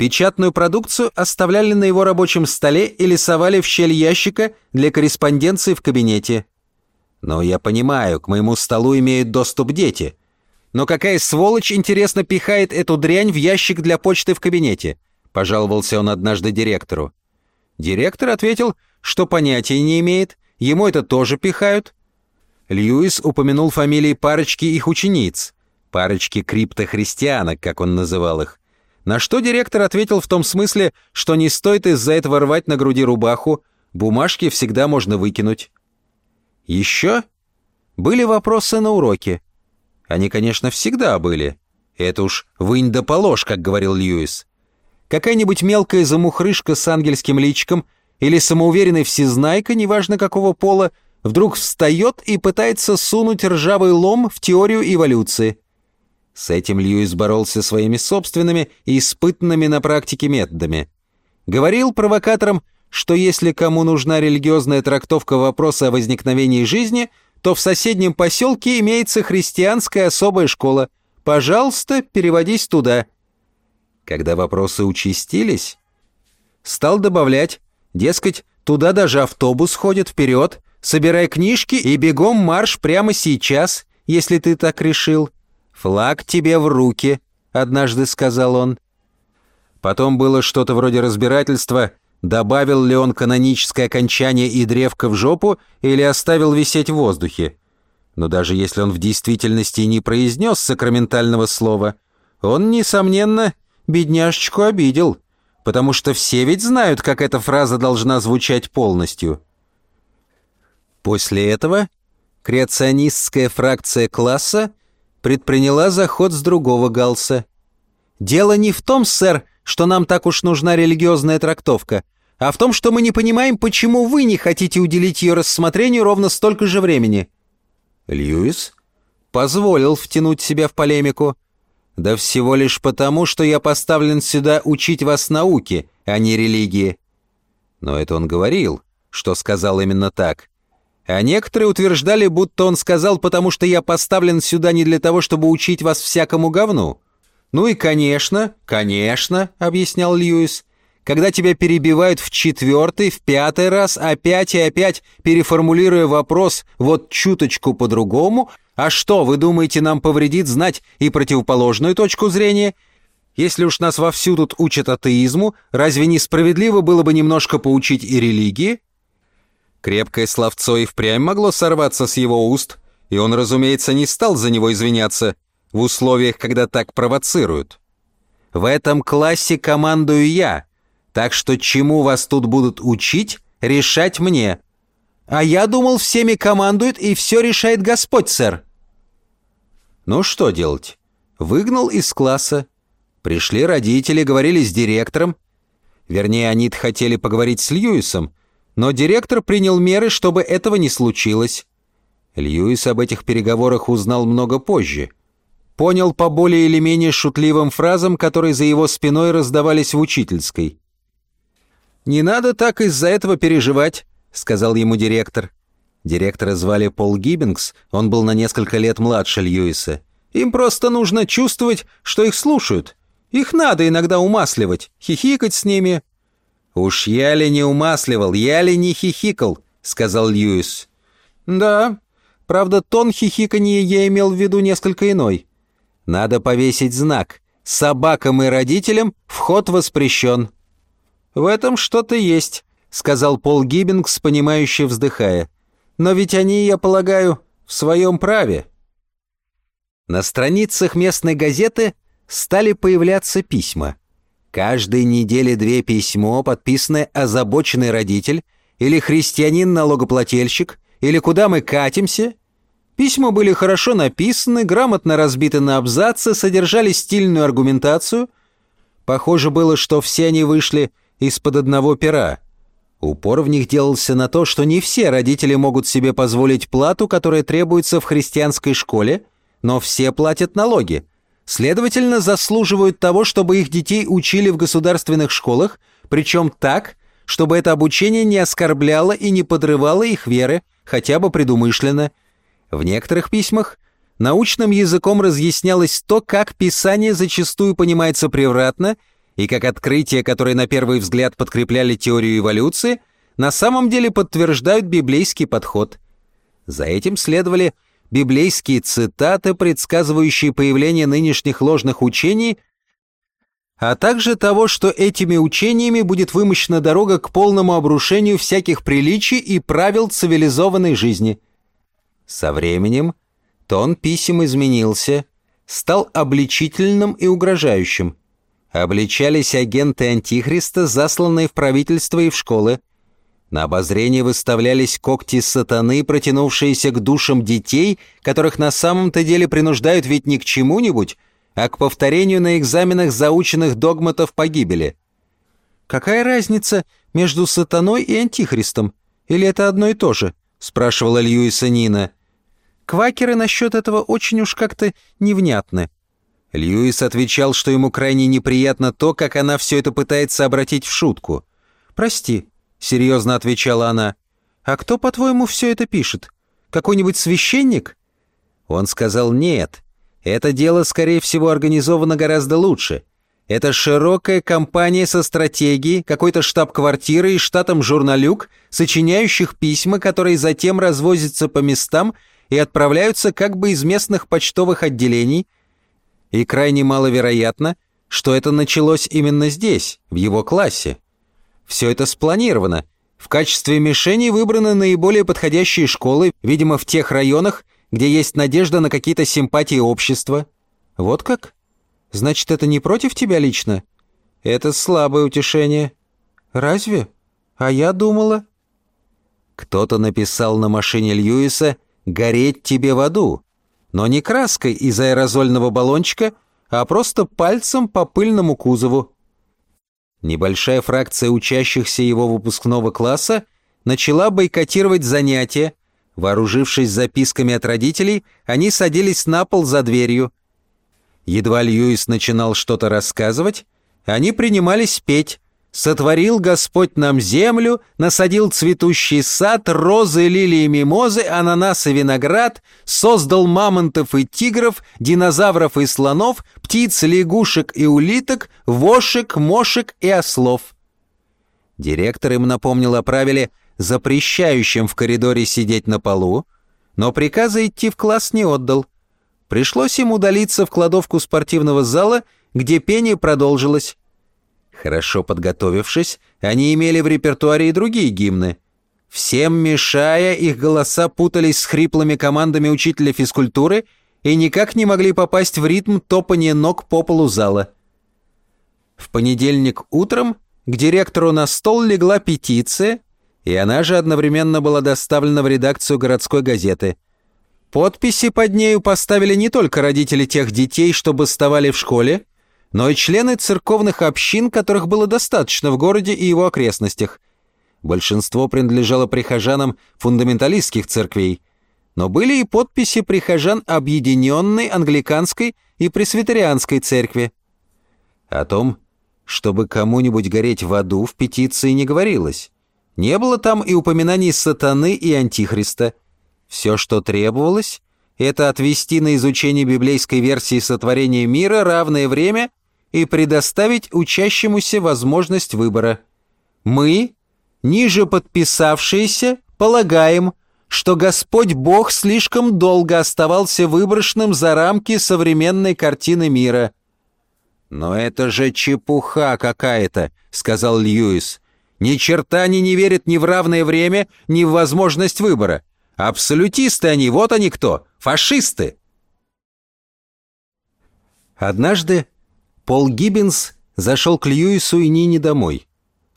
Печатную продукцию оставляли на его рабочем столе или совали в щель ящика для корреспонденции в кабинете. Но я понимаю, к моему столу имеют доступ дети. Но какая сволочь, интересно, пихает эту дрянь в ящик для почты в кабинете? Пожаловался он однажды директору. Директор ответил, что понятия не имеет, ему это тоже пихают. Льюис упомянул фамилии парочки их учениц. Парочки криптохристианок, как он называл их. На что директор ответил в том смысле, что не стоит из-за этого рвать на груди рубаху, бумажки всегда можно выкинуть. Еще были вопросы на уроке. Они, конечно, всегда были. Это уж вынь да положь, как говорил Льюис. Какая-нибудь мелкая замухрышка с ангельским личиком или самоуверенный всезнайка, неважно какого пола, вдруг встает и пытается сунуть ржавый лом в теорию эволюции – с этим Льюис боролся своими собственными и испытанными на практике методами. Говорил провокаторам, что если кому нужна религиозная трактовка вопроса о возникновении жизни, то в соседнем поселке имеется христианская особая школа. Пожалуйста, переводись туда. Когда вопросы участились, стал добавлять, дескать, туда даже автобус ходит вперед, собирай книжки и бегом марш прямо сейчас, если ты так решил. «Флаг тебе в руки», — однажды сказал он. Потом было что-то вроде разбирательства, добавил ли он каноническое окончание и древко в жопу или оставил висеть в воздухе. Но даже если он в действительности не произнес сакраментального слова, он, несомненно, бедняжечку обидел, потому что все ведь знают, как эта фраза должна звучать полностью. После этого креационистская фракция класса предприняла заход с другого галса. «Дело не в том, сэр, что нам так уж нужна религиозная трактовка, а в том, что мы не понимаем, почему вы не хотите уделить ее рассмотрению ровно столько же времени». Льюис позволил втянуть себя в полемику. «Да всего лишь потому, что я поставлен сюда учить вас науке, а не религии». Но это он говорил, что сказал именно так. А некоторые утверждали, будто он сказал, потому что я поставлен сюда не для того, чтобы учить вас всякому говну. Ну и, конечно, конечно, объяснял Льюис, когда тебя перебивают в четвертый, в пятый раз, опять и опять, переформулируя вопрос вот чуточку по-другому, а что, вы думаете, нам повредит знать и противоположную точку зрения? Если уж нас вовсю тут учат атеизму, разве несправедливо было бы немножко поучить и религии? Крепкое словцо и впрямь могло сорваться с его уст, и он, разумеется, не стал за него извиняться в условиях, когда так провоцируют. В этом классе командую я, так что чему вас тут будут учить, решать мне. А я думал, всеми командует и все решает Господь, сэр. Ну что делать? Выгнал из класса. Пришли родители, говорили с директором. Вернее, они хотели поговорить с Льюисом, но директор принял меры, чтобы этого не случилось. Льюис об этих переговорах узнал много позже. Понял по более или менее шутливым фразам, которые за его спиной раздавались в учительской. «Не надо так из-за этого переживать», — сказал ему директор. Директора звали Пол Гиббингс, он был на несколько лет младше Льюиса. «Им просто нужно чувствовать, что их слушают. Их надо иногда умасливать, хихикать с ними». «Уж я ли не умасливал, я ли не хихикал», — сказал Льюис. «Да, правда, тон хихиканья я имел в виду несколько иной. Надо повесить знак. Собакам и родителям вход воспрещен». «В этом что-то есть», — сказал Пол Гиббингс, понимающе вздыхая. «Но ведь они, я полагаю, в своем праве». На страницах местной газеты стали появляться письма. Каждой неделе две письмо, подписанное «Озабоченный родитель» или «Христианин-налогоплательщик» или «Куда мы катимся?» Письма были хорошо написаны, грамотно разбиты на абзацы, содержали стильную аргументацию. Похоже было, что все они вышли из-под одного пера. Упор в них делался на то, что не все родители могут себе позволить плату, которая требуется в христианской школе, но все платят налоги. Следовательно, заслуживают того, чтобы их детей учили в государственных школах, причем так, чтобы это обучение не оскорбляло и не подрывало их веры, хотя бы предумышленно. В некоторых письмах научным языком разъяснялось то, как писание зачастую понимается превратно и как открытия, которые на первый взгляд подкрепляли теорию эволюции, на самом деле подтверждают библейский подход. За этим следовали библейские цитаты, предсказывающие появление нынешних ложных учений, а также того, что этими учениями будет вымощена дорога к полному обрушению всяких приличий и правил цивилизованной жизни. Со временем тон писем изменился, стал обличительным и угрожающим обличались агенты Антихриста, засланные в правительство и в школы. На обозрение выставлялись когти сатаны, протянувшиеся к душам детей, которых на самом-то деле принуждают ведь не к чему-нибудь, а к повторению на экзаменах заученных догматов погибели. «Какая разница между сатаной и антихристом? Или это одно и то же?» — спрашивала Льюиса Нина. «Квакеры насчет этого очень уж как-то невнятны». Льюис отвечал, что ему крайне неприятно то, как она все это пытается обратить в шутку. «Прости», — серьезно отвечала она. «А кто, по-твоему, все это пишет? Какой-нибудь священник?» Он сказал «нет». Это дело, скорее всего, организовано гораздо лучше. Это широкая компания со стратегией, какой-то штаб-квартирой и штатом журналюк, сочиняющих письма, которые затем развозятся по местам и отправляются как бы из местных почтовых отделений — и крайне маловероятно, что это началось именно здесь, в его классе. Все это спланировано. В качестве мишени выбраны наиболее подходящие школы, видимо, в тех районах, где есть надежда на какие-то симпатии общества. Вот как? Значит, это не против тебя лично? Это слабое утешение. Разве? А я думала... Кто-то написал на машине Льюиса «Гореть тебе в аду», но не краской из аэрозольного баллончика, а просто пальцем по пыльному кузову. Небольшая фракция учащихся его выпускного класса начала бойкотировать занятия. Вооружившись записками от родителей, они садились на пол за дверью. Едва Льюис начинал что-то рассказывать, они принимались петь, Сотворил Господь нам землю, насадил цветущий сад, розы, лилии, мимозы, ананасы, виноград, создал мамонтов и тигров, динозавров и слонов, птиц, лягушек и улиток, вошек, мошек и ослов. Директор им напомнил о правиле, запрещающем в коридоре сидеть на полу, но приказа идти в класс не отдал. Пришлось им удалиться в кладовку спортивного зала, где пение продолжилось. Хорошо подготовившись, они имели в репертуаре и другие гимны. Всем мешая, их голоса путались с хриплыми командами учителя физкультуры и никак не могли попасть в ритм топания ног по полу зала. В понедельник утром к директору на стол легла петиция, и она же одновременно была доставлена в редакцию городской газеты. Подписи под нею поставили не только родители тех детей, что бастовали в школе, но и члены церковных общин, которых было достаточно в городе и его окрестностях. Большинство принадлежало прихожанам фундаменталистских церквей, но были и подписи прихожан Объединенной Англиканской и Пресвитерианской церкви. О том, чтобы кому-нибудь гореть в аду, в петиции не говорилось. Не было там и упоминаний сатаны и антихриста. Все, что требовалось, это отвести на изучение библейской версии сотворения мира равное время и предоставить учащемуся возможность выбора. Мы, ниже подписавшиеся, полагаем, что Господь Бог слишком долго оставался выброшенным за рамки современной картины мира. «Но это же чепуха какая-то», — сказал Льюис. «Ни черта они не верят ни в равное время, ни в возможность выбора. Абсолютисты они, вот они кто, фашисты!» Однажды Пол Гиббинс зашел к Льюису и Нине домой.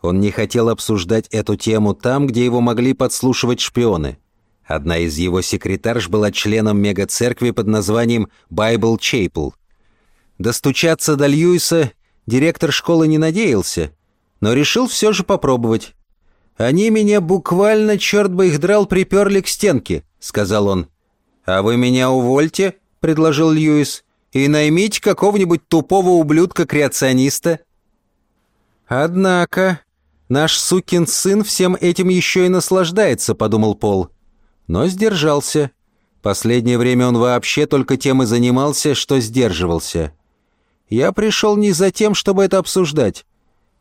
Он не хотел обсуждать эту тему там, где его могли подслушивать шпионы. Одна из его секретарш была членом мега-церкви под названием Bible Chapel. Достучаться до Льюиса директор школы не надеялся, но решил все же попробовать. «Они меня буквально, черт бы их драл, приперли к стенке», — сказал он. «А вы меня увольте», — предложил Льюис и наймите какого-нибудь тупого ублюдка-креациониста». «Однако, наш сукин сын всем этим еще и наслаждается», — подумал Пол. Но сдержался. Последнее время он вообще только тем и занимался, что сдерживался. «Я пришел не за тем, чтобы это обсуждать.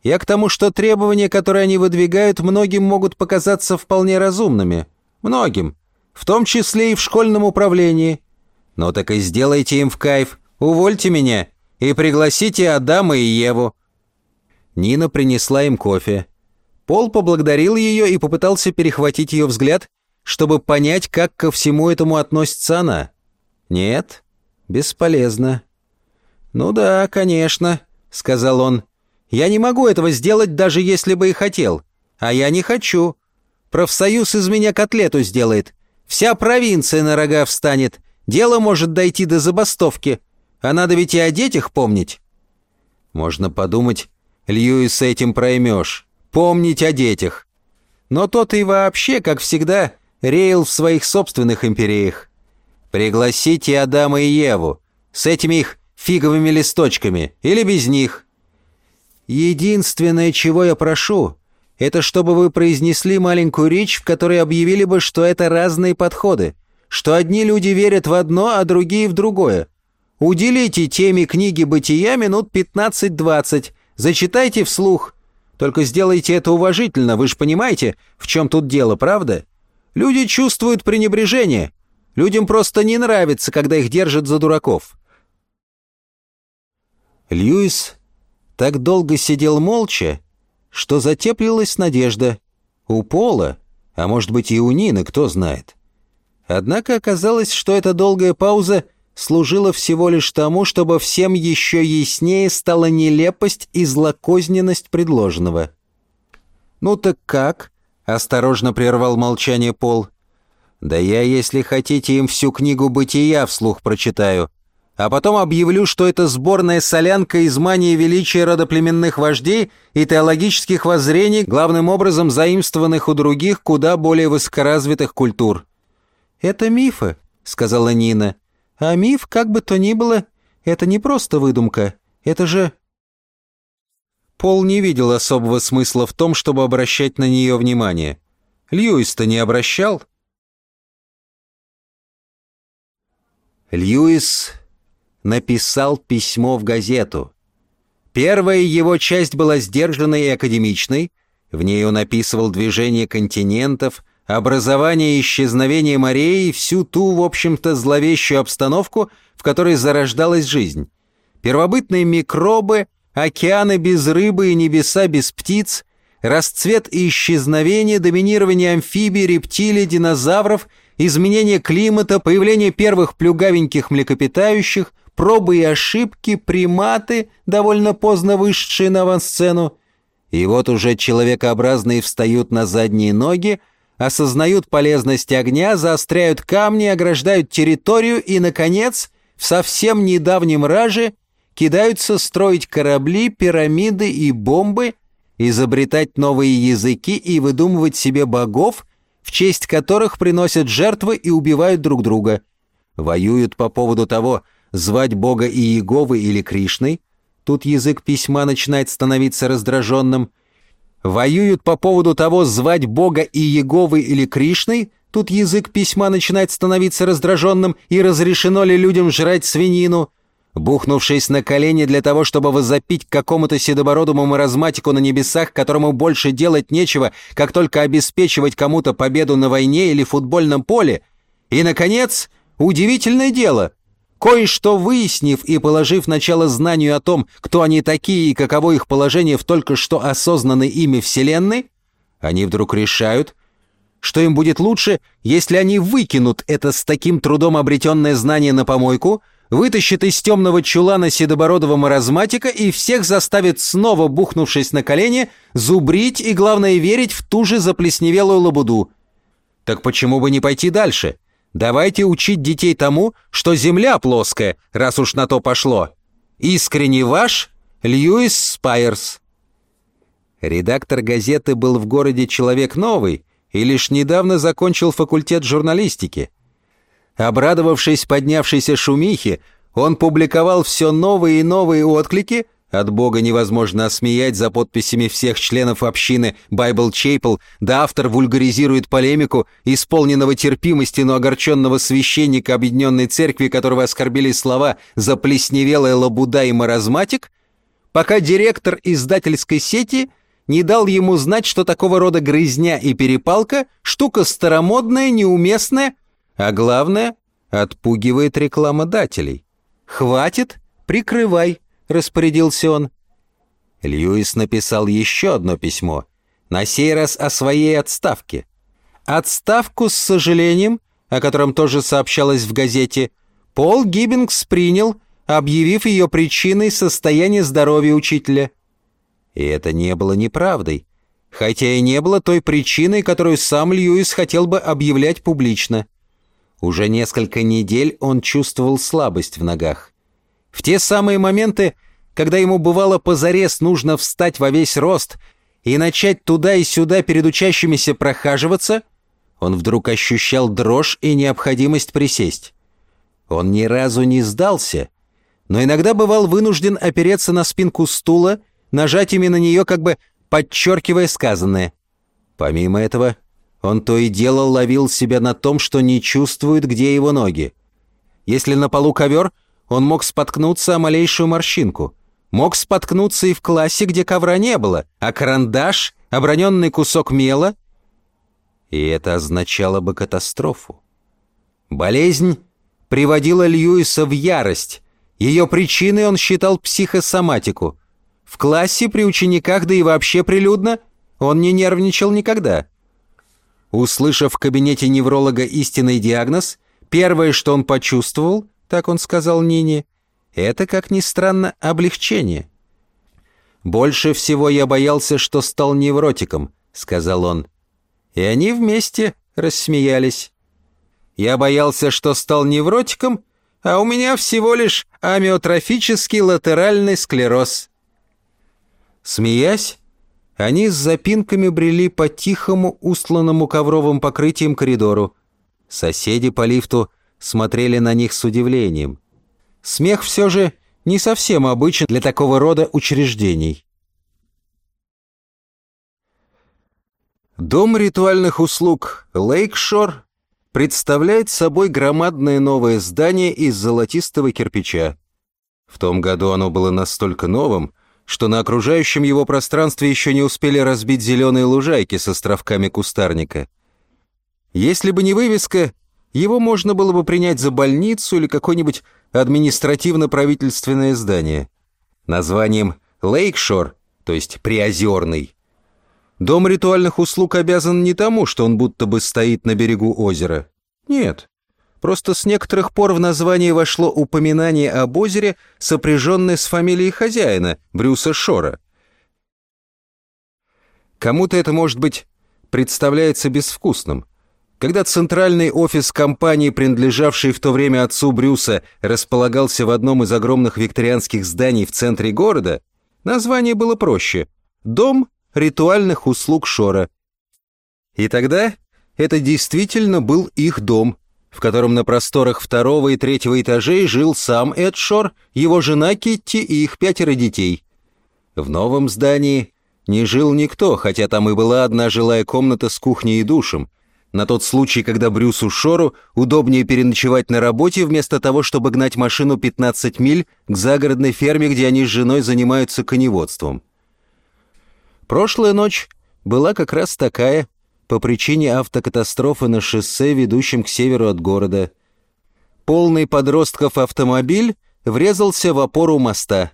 Я к тому, что требования, которые они выдвигают, многим могут показаться вполне разумными. Многим. В том числе и в школьном управлении. Но так и сделайте им в кайф. Увольте меня и пригласите Адама и Еву». Нина принесла им кофе. Пол поблагодарил ее и попытался перехватить ее взгляд, чтобы понять, как ко всему этому относится она. «Нет, бесполезно». «Ну да, конечно», — сказал он. «Я не могу этого сделать, даже если бы и хотел. А я не хочу. Профсоюз из меня котлету сделает. Вся провинция на рога встанет. Дело может дойти до забастовки. А надо ведь и о детях помнить. Можно подумать, Льюис этим проймешь. Помнить о детях. Но тот и вообще, как всегда, реял в своих собственных империях. Пригласите Адама и Еву. С этими их фиговыми листочками. Или без них. Единственное, чего я прошу, это чтобы вы произнесли маленькую речь, в которой объявили бы, что это разные подходы. Что одни люди верят в одно, а другие в другое. Уделите теме книги «Бытия» минут 15-20, зачитайте вслух. Только сделайте это уважительно, вы же понимаете, в чем тут дело, правда? Люди чувствуют пренебрежение. Людям просто не нравится, когда их держат за дураков. Льюис так долго сидел молча, что затеплилась надежда. У Пола, а может быть и у Нины, кто знает. Однако оказалось, что эта долгая пауза служила всего лишь тому, чтобы всем еще яснее стала нелепость и злокозненность предложенного. «Ну так как?» — осторожно прервал молчание Пол. «Да я, если хотите, им всю книгу «Бытия» вслух прочитаю, а потом объявлю, что это сборная солянка из мании величия родоплеменных вождей и теологических воззрений, главным образом заимствованных у других, куда более высокоразвитых культур». «Это мифы», — сказала Нина. А миф, как бы то ни было, это не просто выдумка, это же... Пол не видел особого смысла в том, чтобы обращать на нее внимание. Льюис-то не обращал. Льюис написал письмо в газету. Первая его часть была сдержанной и академичной, в ней он описывал движение континентов, образование и исчезновение морей всю ту, в общем-то, зловещую обстановку, в которой зарождалась жизнь. Первобытные микробы, океаны без рыбы и небеса без птиц, расцвет и исчезновение, доминирование амфибий, рептилий, динозавров, изменение климата, появление первых плюгавеньких млекопитающих, пробы и ошибки, приматы, довольно поздно вышедшие на авансцену. И вот уже человекообразные встают на задние ноги, осознают полезность огня, заостряют камни, ограждают территорию и, наконец, в совсем недавнем раже кидаются строить корабли, пирамиды и бомбы, изобретать новые языки и выдумывать себе богов, в честь которых приносят жертвы и убивают друг друга. Воюют по поводу того, звать бога Иеговы или Кришной. Тут язык письма начинает становиться раздраженным. Воюют по поводу того, звать бога Иеговы или Кришной. Тут язык письма начинает становиться раздраженным, и разрешено ли людям жрать свинину. Бухнувшись на колени для того, чтобы возопить какому-то седобородому маразматику на небесах, которому больше делать нечего, как только обеспечивать кому-то победу на войне или футбольном поле. И, наконец, удивительное дело. Кое-что выяснив и положив начало знанию о том, кто они такие и каково их положение в только что осознанной ими Вселенной, они вдруг решают, что им будет лучше, если они выкинут это с таким трудом обретенное знание на помойку – вытащит из темного чулана седобородого маразматика и всех заставит снова, бухнувшись на колени, зубрить и, главное, верить в ту же заплесневелую лабуду. Так почему бы не пойти дальше? Давайте учить детей тому, что земля плоская, раз уж на то пошло. Искренне ваш Льюис Спайерс. Редактор газеты был в городе человек новый и лишь недавно закончил факультет журналистики – Обрадовавшись поднявшейся шумихе, он публиковал все новые и новые отклики, от Бога невозможно осмеять за подписями всех членов общины Bible Chapel, да автор вульгаризирует полемику исполненного терпимости, но огорченного священника Объединенной Церкви, которого оскорбили слова «заплесневелая лабуда» и «маразматик», пока директор издательской сети не дал ему знать, что такого рода грызня и перепалка – штука старомодная, неуместная, а главное, отпугивает рекламодателей. «Хватит, прикрывай», — распорядился он. Льюис написал еще одно письмо, на сей раз о своей отставке. Отставку, с сожалением, о котором тоже сообщалось в газете, Пол Гиббингс принял, объявив ее причиной состояние здоровья учителя. И это не было неправдой, хотя и не было той причиной, которую сам Льюис хотел бы объявлять публично. Уже несколько недель он чувствовал слабость в ногах. В те самые моменты, когда ему бывало позарез нужно встать во весь рост и начать туда и сюда перед учащимися прохаживаться, он вдруг ощущал дрожь и необходимость присесть. Он ни разу не сдался, но иногда бывал вынужден опереться на спинку стула, нажать ими на нее, как бы подчеркивая сказанное. Помимо этого, он то и дело ловил себя на том, что не чувствует, где его ноги. Если на полу ковер, он мог споткнуться о малейшую морщинку. Мог споткнуться и в классе, где ковра не было, а карандаш, оброненный кусок мела. И это означало бы катастрофу. Болезнь приводила Льюиса в ярость. Ее причиной он считал психосоматику. В классе, при учениках, да и вообще прилюдно, он не нервничал никогда. Услышав в кабинете невролога истинный диагноз, первое, что он почувствовал, так он сказал Нине, это, как ни странно, облегчение. «Больше всего я боялся, что стал невротиком», — сказал он. И они вместе рассмеялись. «Я боялся, что стал невротиком, а у меня всего лишь амиотрофический латеральный склероз». Смеясь, они с запинками брели по тихому, устланному ковровым покрытием коридору. Соседи по лифту смотрели на них с удивлением. Смех все же не совсем обычен для такого рода учреждений. Дом ритуальных услуг «Лейкшор» представляет собой громадное новое здание из золотистого кирпича. В том году оно было настолько новым, что на окружающем его пространстве еще не успели разбить зеленые лужайки с островками кустарника. Если бы не вывеска, его можно было бы принять за больницу или какое-нибудь административно-правительственное здание. Названием «Лейкшор», то есть «Приозерный». Дом ритуальных услуг обязан не тому, что он будто бы стоит на берегу озера. Нет, Просто с некоторых пор в название вошло упоминание об озере, сопряженное с фамилией хозяина, Брюса Шора. Кому-то это, может быть, представляется безвкусным. Когда центральный офис компании, принадлежавший в то время отцу Брюса, располагался в одном из огромных викторианских зданий в центре города, название было проще – «Дом ритуальных услуг Шора». И тогда это действительно был их дом, в котором на просторах второго и третьего этажей жил сам Эд Шор, его жена Китти и их пятеро детей. В новом здании не жил никто, хотя там и была одна жилая комната с кухней и душем – на тот случай, когда Брюсу Шору удобнее переночевать на работе, вместо того, чтобы гнать машину 15 миль к загородной ферме, где они с женой занимаются коневодством. Прошлая ночь была как раз такая, по причине автокатастрофы на шоссе, ведущем к северу от города. Полный подростков автомобиль врезался в опору моста.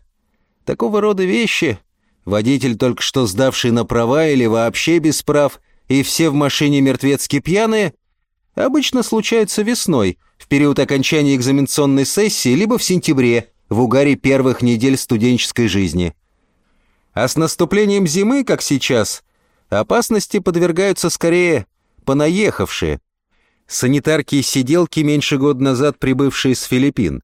Такого рода вещи водитель, только что сдавший на права или вообще без прав – и все в машине мертвецки пьяные, обычно случаются весной, в период окончания экзаменационной сессии, либо в сентябре, в угаре первых недель студенческой жизни. А с наступлением зимы, как сейчас, опасности подвергаются скорее понаехавшие. Санитарки и сиделки, меньше года назад прибывшие с Филиппин.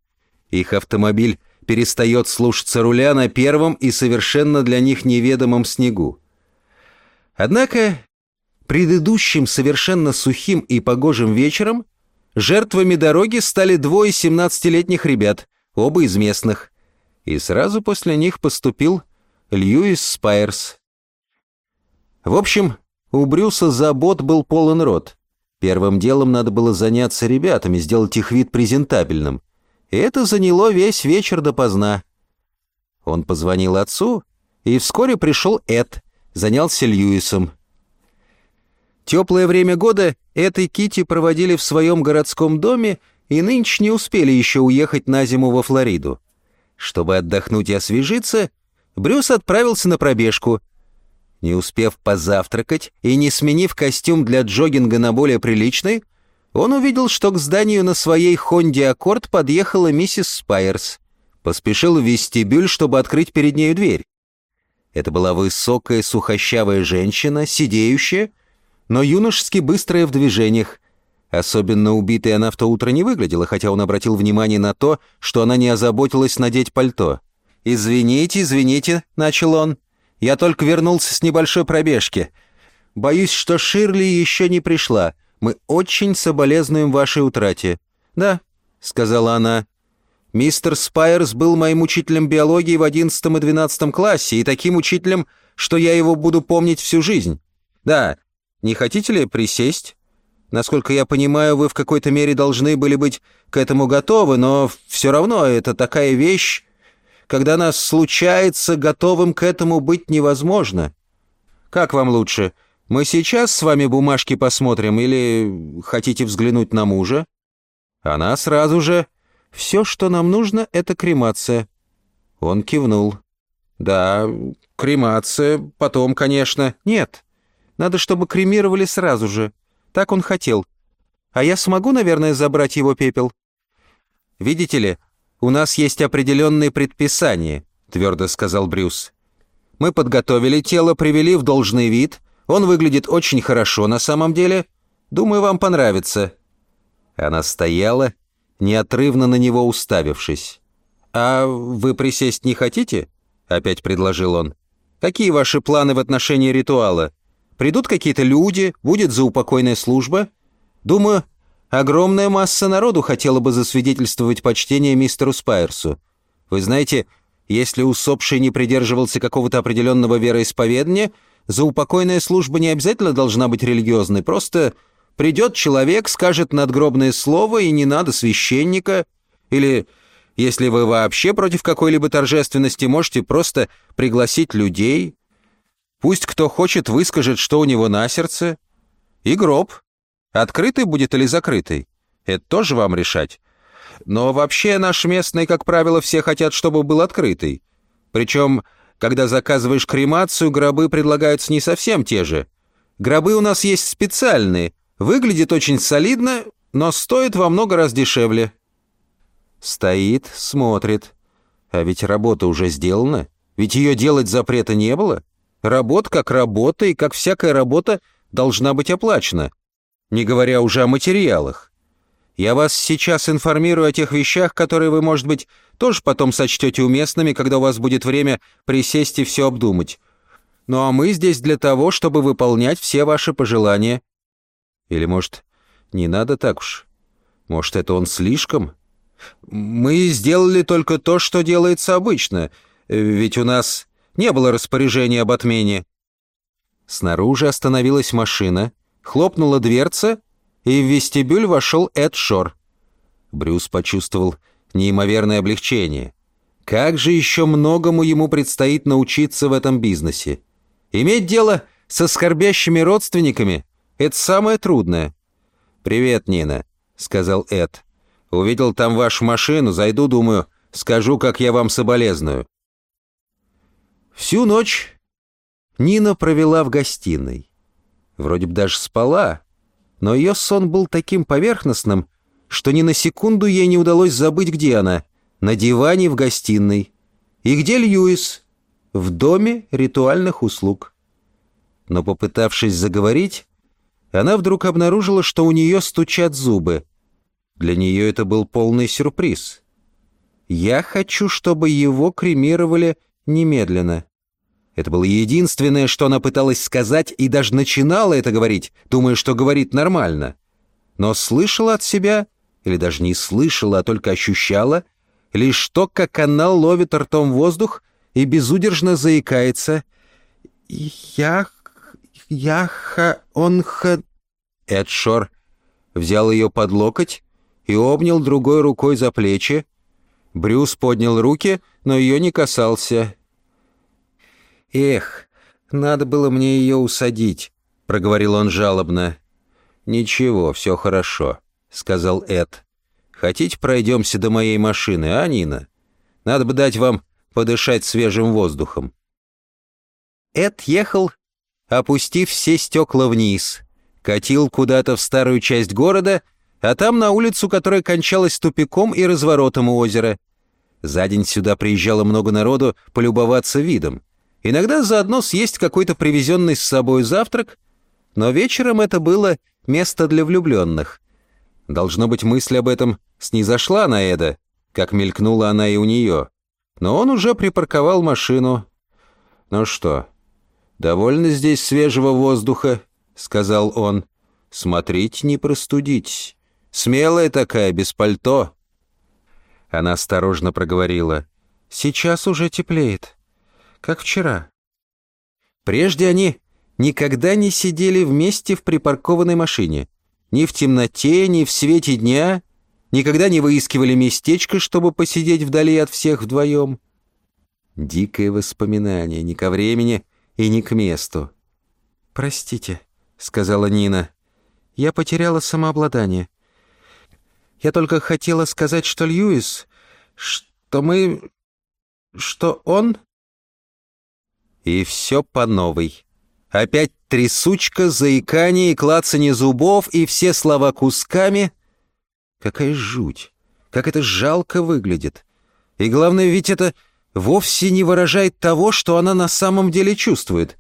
Их автомобиль перестает слушаться руля на первом и совершенно для них неведомом снегу. Однако Предыдущим совершенно сухим и погожим вечером жертвами дороги стали двое 17-летних ребят, оба из местных. И сразу после них поступил Льюис Спайерс. В общем, у Брюса забот был полон рот. Первым делом надо было заняться ребятами, сделать их вид презентабельным. И это заняло весь вечер допоздна. Он позвонил отцу, и вскоре пришел Эд, занялся Льюисом. Теплое время года этой Кити проводили в своем городском доме и нынче не успели еще уехать на зиму во Флориду. Чтобы отдохнуть и освежиться, Брюс отправился на пробежку. Не успев позавтракать и не сменив костюм для джогинга на более приличный, он увидел, что к зданию на своей «Хонде Аккорд» подъехала миссис Спайерс. Поспешил в вестибюль, чтобы открыть перед нею дверь. Это была высокая сухощавая женщина, сидеющая, но юношески быстрая в движениях. Особенно убитой она в то утро не выглядела, хотя он обратил внимание на то, что она не озаботилась надеть пальто. «Извините, извините», — начал он. «Я только вернулся с небольшой пробежки. Боюсь, что Ширли еще не пришла. Мы очень соболезнуем вашей утрате». «Да», — сказала она. «Мистер Спайерс был моим учителем биологии в одиннадцатом и двенадцатом классе и таким учителем, что я его буду помнить всю жизнь. Да, не хотите ли присесть? Насколько я понимаю, вы в какой-то мере должны были быть к этому готовы, но все равно это такая вещь, когда нас случается, готовым к этому быть невозможно. Как вам лучше? Мы сейчас с вами бумажки посмотрим или хотите взглянуть на мужа? Она сразу же... Все, что нам нужно, это кремация. Он кивнул. Да, кремация, потом, конечно. Нет, надо, чтобы кремировали сразу же. Так он хотел. А я смогу, наверное, забрать его пепел? Видите ли, у нас есть определенные предписания, твердо сказал Брюс. Мы подготовили тело, привели в должный вид. Он выглядит очень хорошо на самом деле. Думаю, вам понравится». Она стояла, неотрывно на него уставившись. «А вы присесть не хотите?» — опять предложил он. «Какие ваши планы в отношении ритуала? Придут какие-то люди, будет заупокойная служба. Думаю, огромная масса народу хотела бы засвидетельствовать почтение мистеру Спайерсу. Вы знаете, если усопший не придерживался какого-то определенного вероисповедания, заупокойная служба не обязательно должна быть религиозной, просто придет человек, скажет надгробное слово, и не надо священника, или... Если вы вообще против какой-либо торжественности, можете просто пригласить людей, Пусть кто хочет выскажет, что у него на сердце. И гроб. Открытый будет или закрытый? Это тоже вам решать. Но вообще наш местный, как правило, все хотят, чтобы был открытый. Причем, когда заказываешь кремацию, гробы предлагаются не совсем те же. Гробы у нас есть специальные. Выглядит очень солидно, но стоит во много раз дешевле. Стоит, смотрит. А ведь работа уже сделана. Ведь ее делать запрета не было. Работа как работа, и как всякая работа должна быть оплачена. не говоря уже о материалах. Я вас сейчас информирую о тех вещах, которые вы, может быть, тоже потом сочтете уместными, когда у вас будет время присесть и все обдумать. Ну а мы здесь для того, чтобы выполнять все ваши пожелания. Или, может, не надо так уж? Может, это он слишком? Мы сделали только то, что делается обычно, ведь у нас не было распоряжения об отмене. Снаружи остановилась машина, хлопнула дверца, и в вестибюль вошел Эд Шор. Брюс почувствовал неимоверное облегчение. Как же еще многому ему предстоит научиться в этом бизнесе? Иметь дело со скорбящими родственниками — это самое трудное. «Привет, Нина», — сказал Эд. «Увидел там вашу машину, зайду, думаю, скажу, как я вам соболезную». Всю ночь Нина провела в гостиной. Вроде бы даже спала, но ее сон был таким поверхностным, что ни на секунду ей не удалось забыть, где она. На диване в гостиной. И где Льюис? В доме ритуальных услуг. Но попытавшись заговорить, она вдруг обнаружила, что у нее стучат зубы. Для нее это был полный сюрприз. «Я хочу, чтобы его кремировали немедленно». Это было единственное, что она пыталась сказать, и даже начинала это говорить, думая, что говорит нормально. Но слышала от себя, или даже не слышала, а только ощущала, лишь то, как она ловит ртом воздух и безудержно заикается. «Я... я... он... ха...» Эд Шор взял ее под локоть и обнял другой рукой за плечи. Брюс поднял руки, но ее не касался. «Эх, надо было мне ее усадить», — проговорил он жалобно. «Ничего, все хорошо», — сказал Эд. «Хотите, пройдемся до моей машины, а, Нина? Надо бы дать вам подышать свежим воздухом». Эд ехал, опустив все стекла вниз, катил куда-то в старую часть города, а там на улицу, которая кончалась тупиком и разворотом у озера. За день сюда приезжало много народу полюбоваться видом. Иногда заодно съесть какой-то привезенный с собой завтрак, но вечером это было место для влюбленных. Должно быть, мысль об этом снизошла на Эда, как мелькнула она и у нее. Но он уже припарковал машину. «Ну что, довольно здесь свежего воздуха?» — сказал он. «Смотрите, не простудитесь. Смелая такая, без пальто». Она осторожно проговорила. «Сейчас уже теплеет как вчера. Прежде они никогда не сидели вместе в припаркованной машине. Ни в темноте, ни в свете дня. Никогда не выискивали местечко, чтобы посидеть вдали от всех вдвоем. Дикое воспоминание, ни ко времени и ни к месту. «Простите», — сказала Нина. «Я потеряла самообладание. Я только хотела сказать, что Льюис, что мы... что он...» И все по новой. Опять трясучка, заикание и клацанье зубов, и все слова кусками. Какая жуть! Как это жалко выглядит! И главное, ведь это вовсе не выражает того, что она на самом деле чувствует.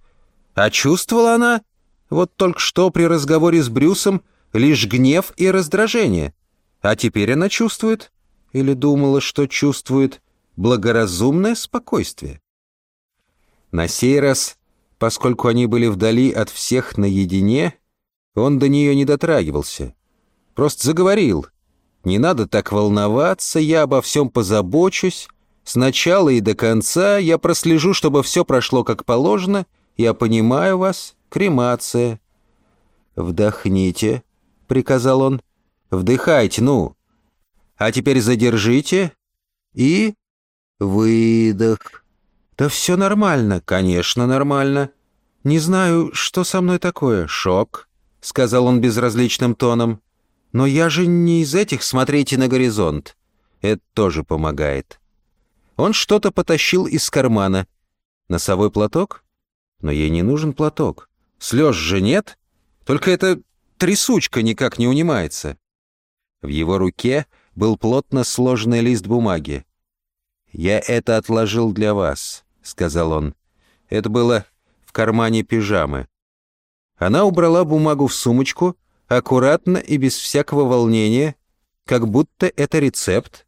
А чувствовала она, вот только что при разговоре с Брюсом, лишь гнев и раздражение. А теперь она чувствует, или думала, что чувствует, благоразумное спокойствие. На сей раз, поскольку они были вдали от всех наедине, он до нее не дотрагивался. Просто заговорил. «Не надо так волноваться, я обо всем позабочусь. Сначала и до конца я прослежу, чтобы все прошло как положено. Я понимаю вас. Кремация». «Вдохните», — приказал он. «Вдыхайте, ну. А теперь задержите и...» «Выдох». «Да все нормально, конечно, нормально. Не знаю, что со мной такое. Шок», — сказал он безразличным тоном. «Но я же не из этих смотрите на горизонт. Это тоже помогает». Он что-то потащил из кармана. Носовой платок? Но ей не нужен платок. Слез же нет. Только эта трясучка никак не унимается. В его руке был плотно сложенный лист бумаги. «Я это отложил для вас. — сказал он. Это было в кармане пижамы. Она убрала бумагу в сумочку, аккуратно и без всякого волнения, как будто это рецепт.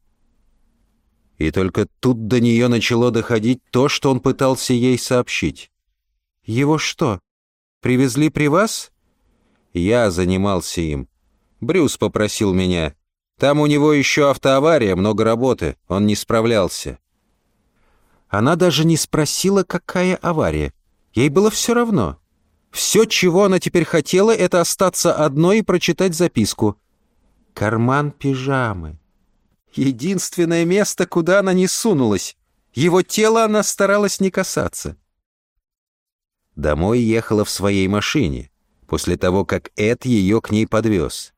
И только тут до нее начало доходить то, что он пытался ей сообщить. «Его что, привезли при вас?» «Я занимался им. Брюс попросил меня. Там у него еще автоавария, много работы, он не справлялся». Она даже не спросила, какая авария. Ей было все равно. Все, чего она теперь хотела, это остаться одной и прочитать записку. Карман пижамы. Единственное место, куда она не сунулась. Его тело она старалась не касаться. Домой ехала в своей машине, после того, как Эд ее к ней подвез.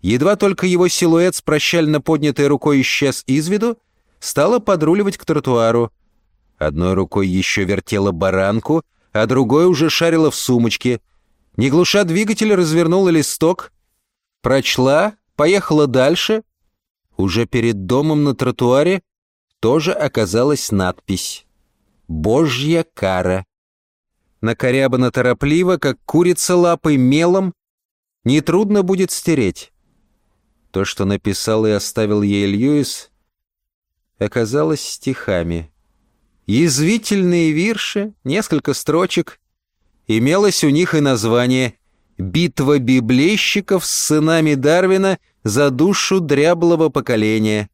Едва только его силуэт с прощально поднятой рукой исчез из виду, стала подруливать к тротуару. Одной рукой еще вертела баранку — а другой уже шарила в сумочке. Не глуша двигатель, развернула листок, прочла, поехала дальше. Уже перед домом на тротуаре тоже оказалась надпись «Божья кара». Накорябана торопливо, как курица лапой мелом, нетрудно будет стереть. То, что написал и оставил ей Льюис, оказалось стихами. Язвительные вирши, несколько строчек. Имелось у них и название «Битва библейщиков с сынами Дарвина за душу дряблого поколения».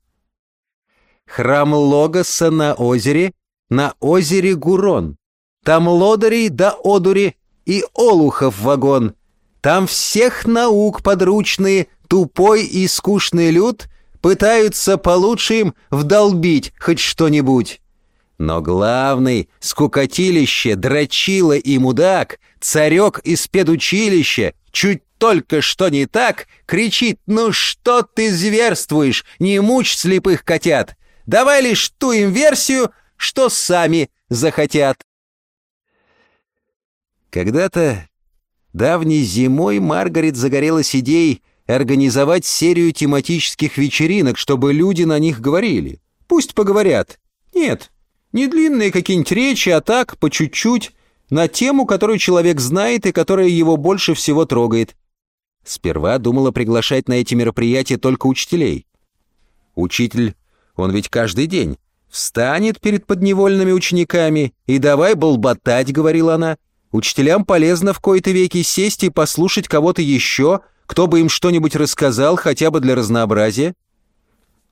Храм Логоса на озере, на озере Гурон. Там лодырей да одури и олухов вагон. Там всех наук подручные, тупой и скучный люд пытаются получше им вдолбить хоть что-нибудь. Но главный скукотилище, дрочила и мудак, царек из педучилища, чуть только что не так, кричит «Ну что ты зверствуешь? Не мучь слепых котят! Давай лишь ту им версию, что сами захотят!» Когда-то, давней зимой, Маргарет загорелась идеей организовать серию тематических вечеринок, чтобы люди на них говорили. Пусть поговорят. Нет, не длинные какие-нибудь речи, а так, по чуть-чуть, на тему, которую человек знает и которая его больше всего трогает. Сперва думала приглашать на эти мероприятия только учителей. Учитель, он ведь каждый день, встанет перед подневольными учениками и давай болботать, говорила она. Учителям полезно в кои-то веки сесть и послушать кого-то еще, кто бы им что-нибудь рассказал, хотя бы для разнообразия.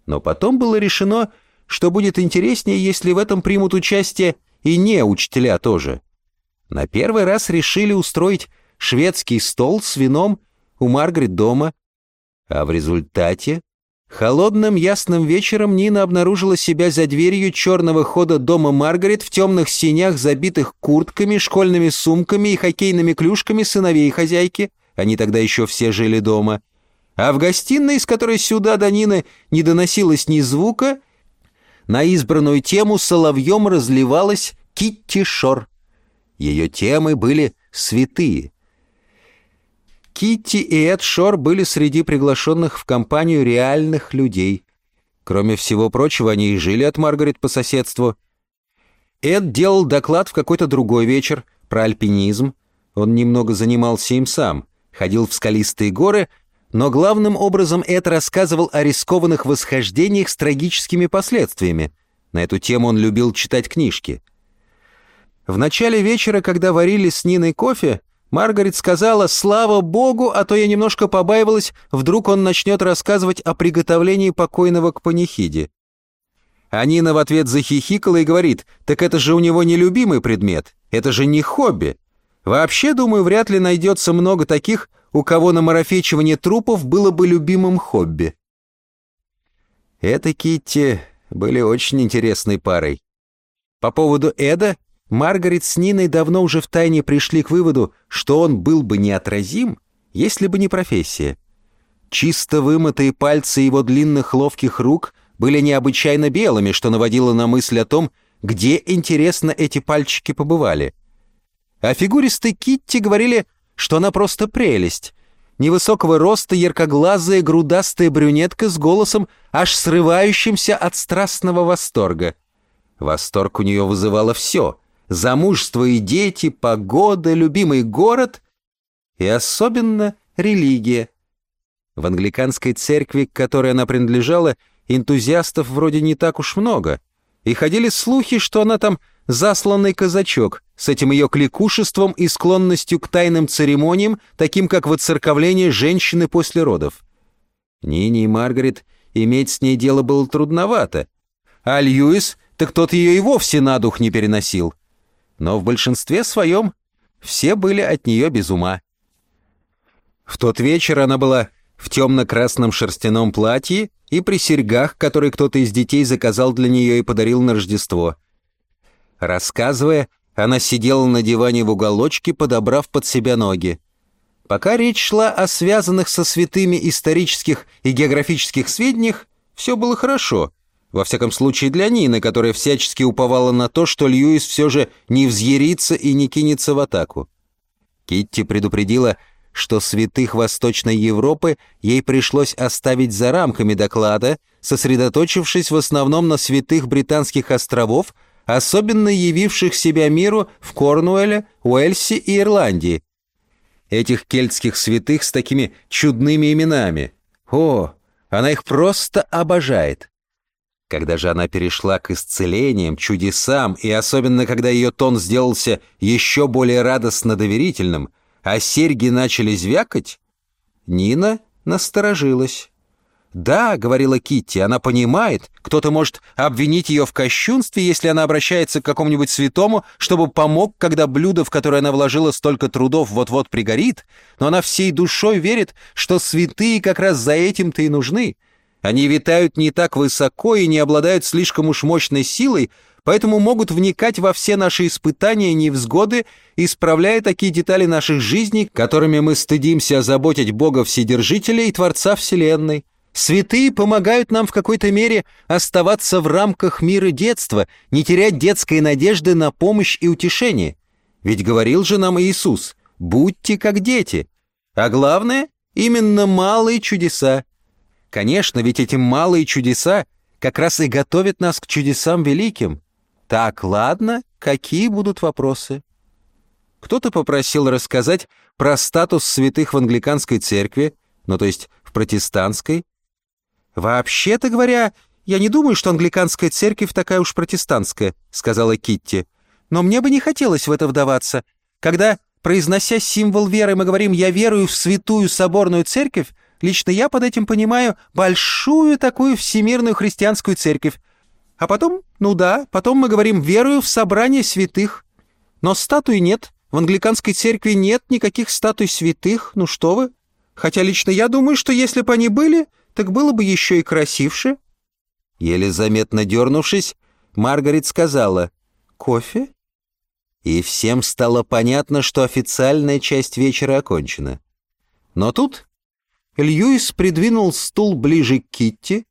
Но потом было решено, что будет интереснее, если в этом примут участие и не учителя тоже. На первый раз решили устроить шведский стол с вином у Маргарет дома, а в результате холодным ясным вечером Нина обнаружила себя за дверью черного хода дома Маргарет в темных синях, забитых куртками, школьными сумками и хоккейными клюшками сыновей хозяйки, они тогда еще все жили дома, а в гостиной, из которой сюда до Нины не доносилось ни звука, на избранную тему соловьем разливалась Китти Шор. Ее темы были святые. Китти и Эд Шор были среди приглашенных в компанию реальных людей. Кроме всего прочего, они и жили от Маргарет по соседству. Эд делал доклад в какой-то другой вечер про альпинизм. Он немного занимался им сам, ходил в скалистые горы — но главным образом это рассказывал о рискованных восхождениях с трагическими последствиями. На эту тему он любил читать книжки. В начале вечера, когда варили с Ниной кофе, Маргарет сказала «Слава Богу, а то я немножко побаивалась, вдруг он начнет рассказывать о приготовлении покойного к панихиде». А Нина в ответ захихикала и говорит «Так это же у него не любимый предмет, это же не хобби. Вообще, думаю, вряд ли найдется много таких, у кого намарафечивание трупов было бы любимым хобби. Это Китти были очень интересной парой. По поводу Эда, Маргарет с Ниной давно уже втайне пришли к выводу, что он был бы неотразим, если бы не профессия. Чисто вымытые пальцы его длинных ловких рук были необычайно белыми, что наводило на мысль о том, где, интересно, эти пальчики побывали. О фигуристой Китти говорили, что она просто прелесть. Невысокого роста, яркоглазая, грудастая брюнетка с голосом, аж срывающимся от страстного восторга. Восторг у нее вызывало все — замужество и дети, погода, любимый город и особенно религия — В англиканской церкви, к которой она принадлежала, энтузиастов вроде не так уж много. И ходили слухи, что она там засланный казачок с этим ее кликушеством и склонностью к тайным церемониям, таким как воцерковление женщины после родов. Нине и Маргарет иметь с ней дело было трудновато, а Льюис, так тот ее и вовсе на дух не переносил. Но в большинстве своем все были от нее без ума. В тот вечер она была в темно-красном шерстяном платье и при серьгах, которые кто-то из детей заказал для нее и подарил на Рождество. Рассказывая, она сидела на диване в уголочке, подобрав под себя ноги. Пока речь шла о связанных со святыми исторических и географических сведениях, все было хорошо. Во всяком случае для Нины, которая всячески уповала на то, что Льюис все же не взъярится и не кинется в атаку. Китти предупредила, что святых Восточной Европы ей пришлось оставить за рамками доклада, сосредоточившись в основном на святых британских островов, особенно явивших себя миру в Корнуэле, Уэльсе и Ирландии. Этих кельтских святых с такими чудными именами. О, она их просто обожает. Когда же она перешла к исцелениям, чудесам, и особенно когда ее тон сделался еще более радостно-доверительным – а серьги начали звякать, Нина насторожилась. «Да», — говорила Китти, — «она понимает, кто-то может обвинить ее в кощунстве, если она обращается к какому-нибудь святому, чтобы помог, когда блюдо, в которое она вложила столько трудов, вот-вот пригорит, но она всей душой верит, что святые как раз за этим-то и нужны. Они витают не так высоко и не обладают слишком уж мощной силой, поэтому могут вникать во все наши испытания и невзгоды, исправляя такие детали наших жизней, которыми мы стыдимся озаботить Бога Вседержителя и Творца Вселенной. Святые помогают нам в какой-то мере оставаться в рамках мира детства, не терять детской надежды на помощь и утешение. Ведь говорил же нам Иисус, будьте как дети. А главное, именно малые чудеса. Конечно, ведь эти малые чудеса как раз и готовят нас к чудесам великим. Так, ладно, какие будут вопросы? Кто-то попросил рассказать про статус святых в англиканской церкви, ну то есть в протестантской. «Вообще-то говоря, я не думаю, что англиканская церковь такая уж протестантская», сказала Китти. «Но мне бы не хотелось в это вдаваться. Когда, произнося символ веры, мы говорим «я верую в святую соборную церковь», лично я под этим понимаю большую такую всемирную христианскую церковь, а потом, ну да, потом мы говорим «верую в собрание святых». Но статуи нет, в англиканской церкви нет никаких статуй святых, ну что вы. Хотя лично я думаю, что если бы они были, так было бы еще и красивше. Еле заметно дернувшись, Маргарет сказала «Кофе?» И всем стало понятно, что официальная часть вечера окончена. Но тут Льюис придвинул стул ближе к Китти,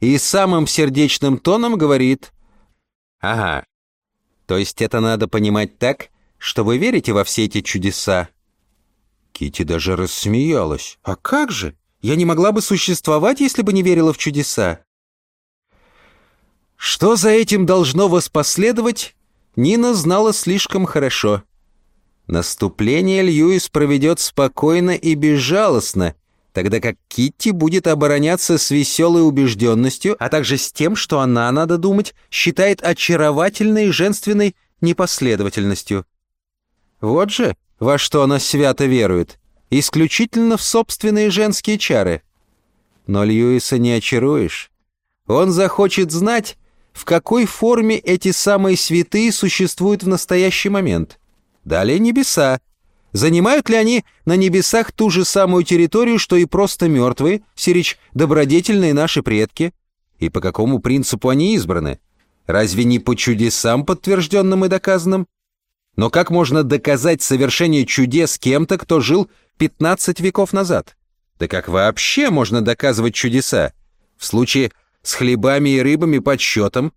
и самым сердечным тоном говорит «Ага, то есть это надо понимать так, что вы верите во все эти чудеса?» Кити даже рассмеялась. «А как же? Я не могла бы существовать, если бы не верила в чудеса». Что за этим должно воспоследовать, Нина знала слишком хорошо. Наступление Льюис проведет спокойно и безжалостно, тогда как Китти будет обороняться с веселой убежденностью, а также с тем, что она, надо думать, считает очаровательной женственной непоследовательностью. Вот же, во что она свято верует, исключительно в собственные женские чары. Но Льюиса не очаруешь. Он захочет знать, в какой форме эти самые святые существуют в настоящий момент. Далее небеса, Занимают ли они на небесах ту же самую территорию, что и просто мертвые, сирич добродетельные наши предки? И по какому принципу они избраны? Разве не по чудесам, подтвержденным и доказанным? Но как можно доказать совершение чудес кем-то, кто жил 15 веков назад? Да как вообще можно доказывать чудеса? В случае с хлебами и рыбами подсчетом.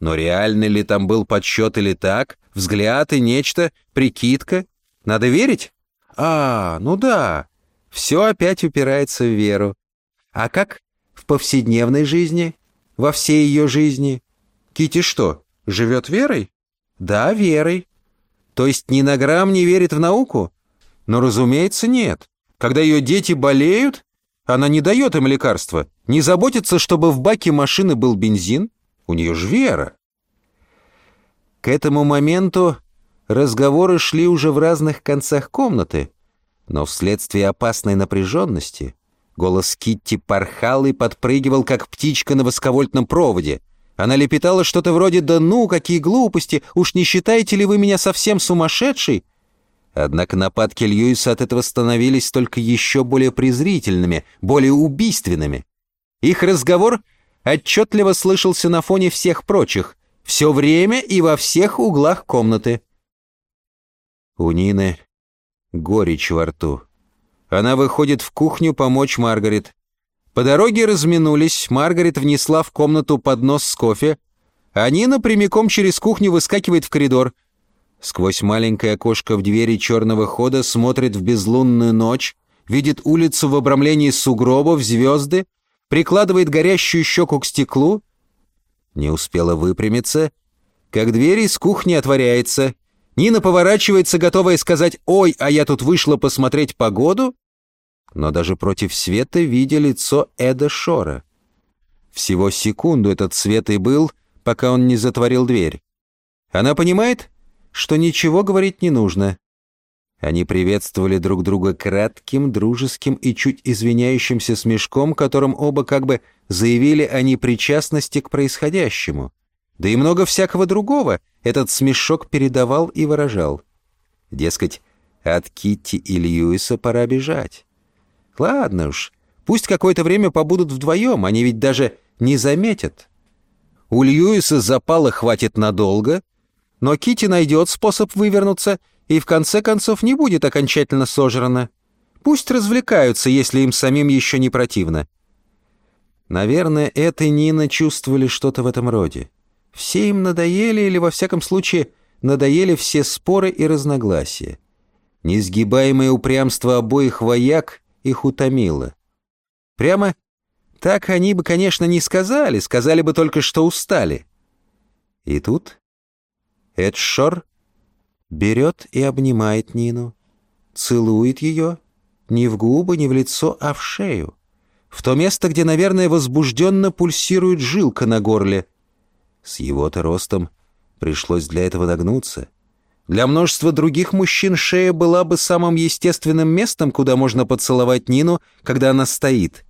Но реальный ли там был подсчет или так? Взгляд и нечто, прикидка? Надо верить? А, ну да. Все опять упирается в веру. А как в повседневной жизни? Во всей ее жизни? Кити что, живет верой? Да, верой. То есть ни на грамм не верит в науку? Но, разумеется, нет. Когда ее дети болеют, Она не дает им лекарства, не заботится, чтобы в баке машины был бензин. У нее ж вера. К этому моменту разговоры шли уже в разных концах комнаты, но вследствие опасной напряженности голос Китти порхал и подпрыгивал, как птичка на высоковольтном проводе. Она лепетала что-то вроде «Да ну, какие глупости! Уж не считаете ли вы меня совсем сумасшедшей?» Однако нападки Льюиса от этого становились только еще более презрительными, более убийственными. Их разговор отчетливо слышался на фоне всех прочих, все время и во всех углах комнаты. У Нины горечь во рту. Она выходит в кухню помочь Маргарет. По дороге разминулись, Маргарет внесла в комнату поднос с кофе, а Нина прямиком через кухню выскакивает в коридор. Сквозь маленькое окошко в двери черного хода смотрит в безлунную ночь, видит улицу в обрамлении сугробов, звезды, прикладывает горящую щеку к стеклу. Не успела выпрямиться, как дверь из кухни отворяется. Нина поворачивается, готовая сказать «Ой, а я тут вышла посмотреть погоду», но даже против света видя лицо Эда Шора. Всего секунду этот свет и был, пока он не затворил дверь. Она понимает, что ничего говорить не нужно. Они приветствовали друг друга кратким, дружеским и чуть извиняющимся смешком, которым оба как бы заявили о непричастности к происходящему. Да и много всякого другого этот смешок передавал и выражал. Дескать, от Китти и Льюиса пора бежать. Ладно уж, пусть какое-то время побудут вдвоем, они ведь даже не заметят. У Льюиса запала хватит надолго, но Кити найдет способ вывернуться и в конце концов не будет окончательно сожрана. Пусть развлекаются, если им самим еще не противно. Наверное, это Нина чувствовали что-то в этом роде. Все им надоели или, во всяком случае, надоели все споры и разногласия. Несгибаемое упрямство обоих вояк их утомило. Прямо так они бы, конечно, не сказали, сказали бы только, что устали. И тут Эдшор берет и обнимает Нину, целует ее не в губы, не в лицо, а в шею, в то место, где, наверное, возбужденно пульсирует жилка на горле. С его-то ростом пришлось для этого нагнуться. Для множества других мужчин шея была бы самым естественным местом, куда можно поцеловать Нину, когда она стоит.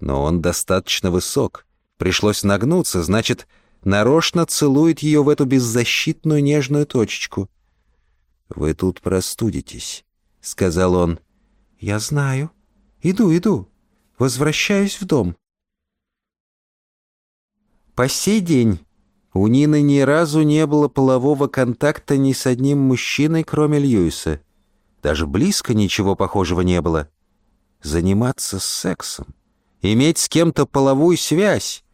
Но он достаточно высок. Пришлось нагнуться, значит, нарочно целует ее в эту беззащитную нежную точечку. «Вы тут простудитесь», — сказал он. «Я знаю. Иду, иду. Возвращаюсь в дом». По сей день у Нины ни разу не было полового контакта ни с одним мужчиной, кроме Льюиса. Даже близко ничего похожего не было. Заниматься сексом, иметь с кем-то половую связь,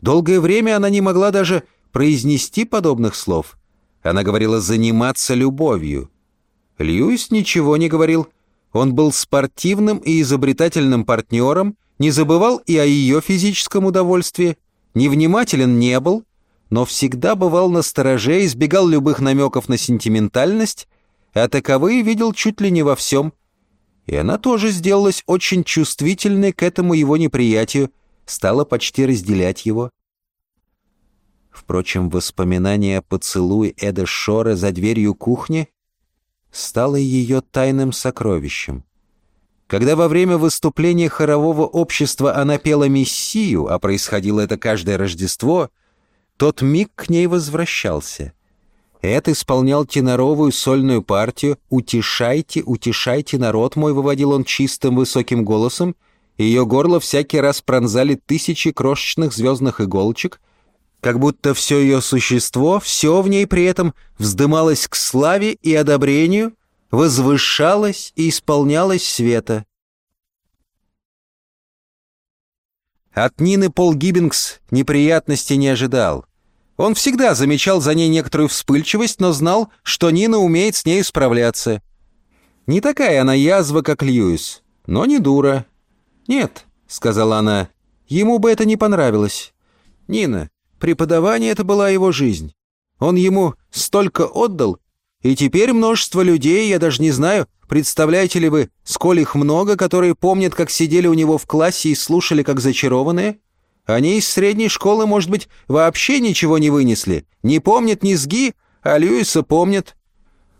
Долгое время она не могла даже произнести подобных слов. Она говорила «заниматься любовью». Льюис ничего не говорил. Он был спортивным и изобретательным партнером, не забывал и о ее физическом удовольствии, невнимателен не был, но всегда бывал на стороже, избегал любых намеков на сентиментальность, а таковые видел чуть ли не во всем. И она тоже сделалась очень чувствительной к этому его неприятию, стала почти разделять его. Впрочем, воспоминание о поцелуе Эда Шора за дверью кухни стало ее тайным сокровищем. Когда во время выступления хорового общества она пела «Мессию», а происходило это каждое Рождество, тот миг к ней возвращался. Эд исполнял теноровую сольную партию «Утешайте, утешайте народ мой», выводил он чистым высоким голосом, ее горло всякий раз пронзали тысячи крошечных звездных иголочек, как будто все ее существо, все в ней при этом вздымалось к славе и одобрению, возвышалось и исполнялось света. От Нины Пол Гиббингс неприятностей не ожидал. Он всегда замечал за ней некоторую вспыльчивость, но знал, что Нина умеет с ней справляться. Не такая она язва, как Льюис, но не дура, «Нет», — сказала она, — «ему бы это не понравилось. Нина, преподавание — это была его жизнь. Он ему столько отдал, И теперь множество людей, я даже не знаю, представляете ли вы, сколь их много, которые помнят, как сидели у него в классе и слушали, как зачарованные? Они из средней школы, может быть, вообще ничего не вынесли. Не помнят низги, а Льюиса помнят.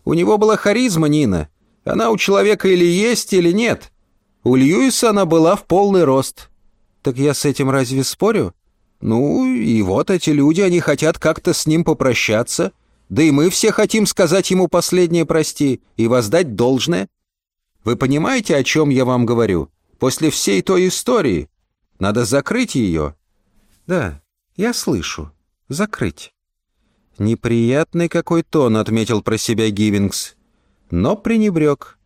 У него была харизма, Нина. Она у человека или есть, или нет. У Льюиса она была в полный рост. Так я с этим разве спорю? Ну, и вот эти люди, они хотят как-то с ним попрощаться. Да и мы все хотим сказать ему последнее «прости» и воздать должное. Вы понимаете, о чем я вам говорю? После всей той истории надо закрыть ее. Да, я слышу. Закрыть. Неприятный какой тон, отметил про себя Гивингс. Но пренебрег.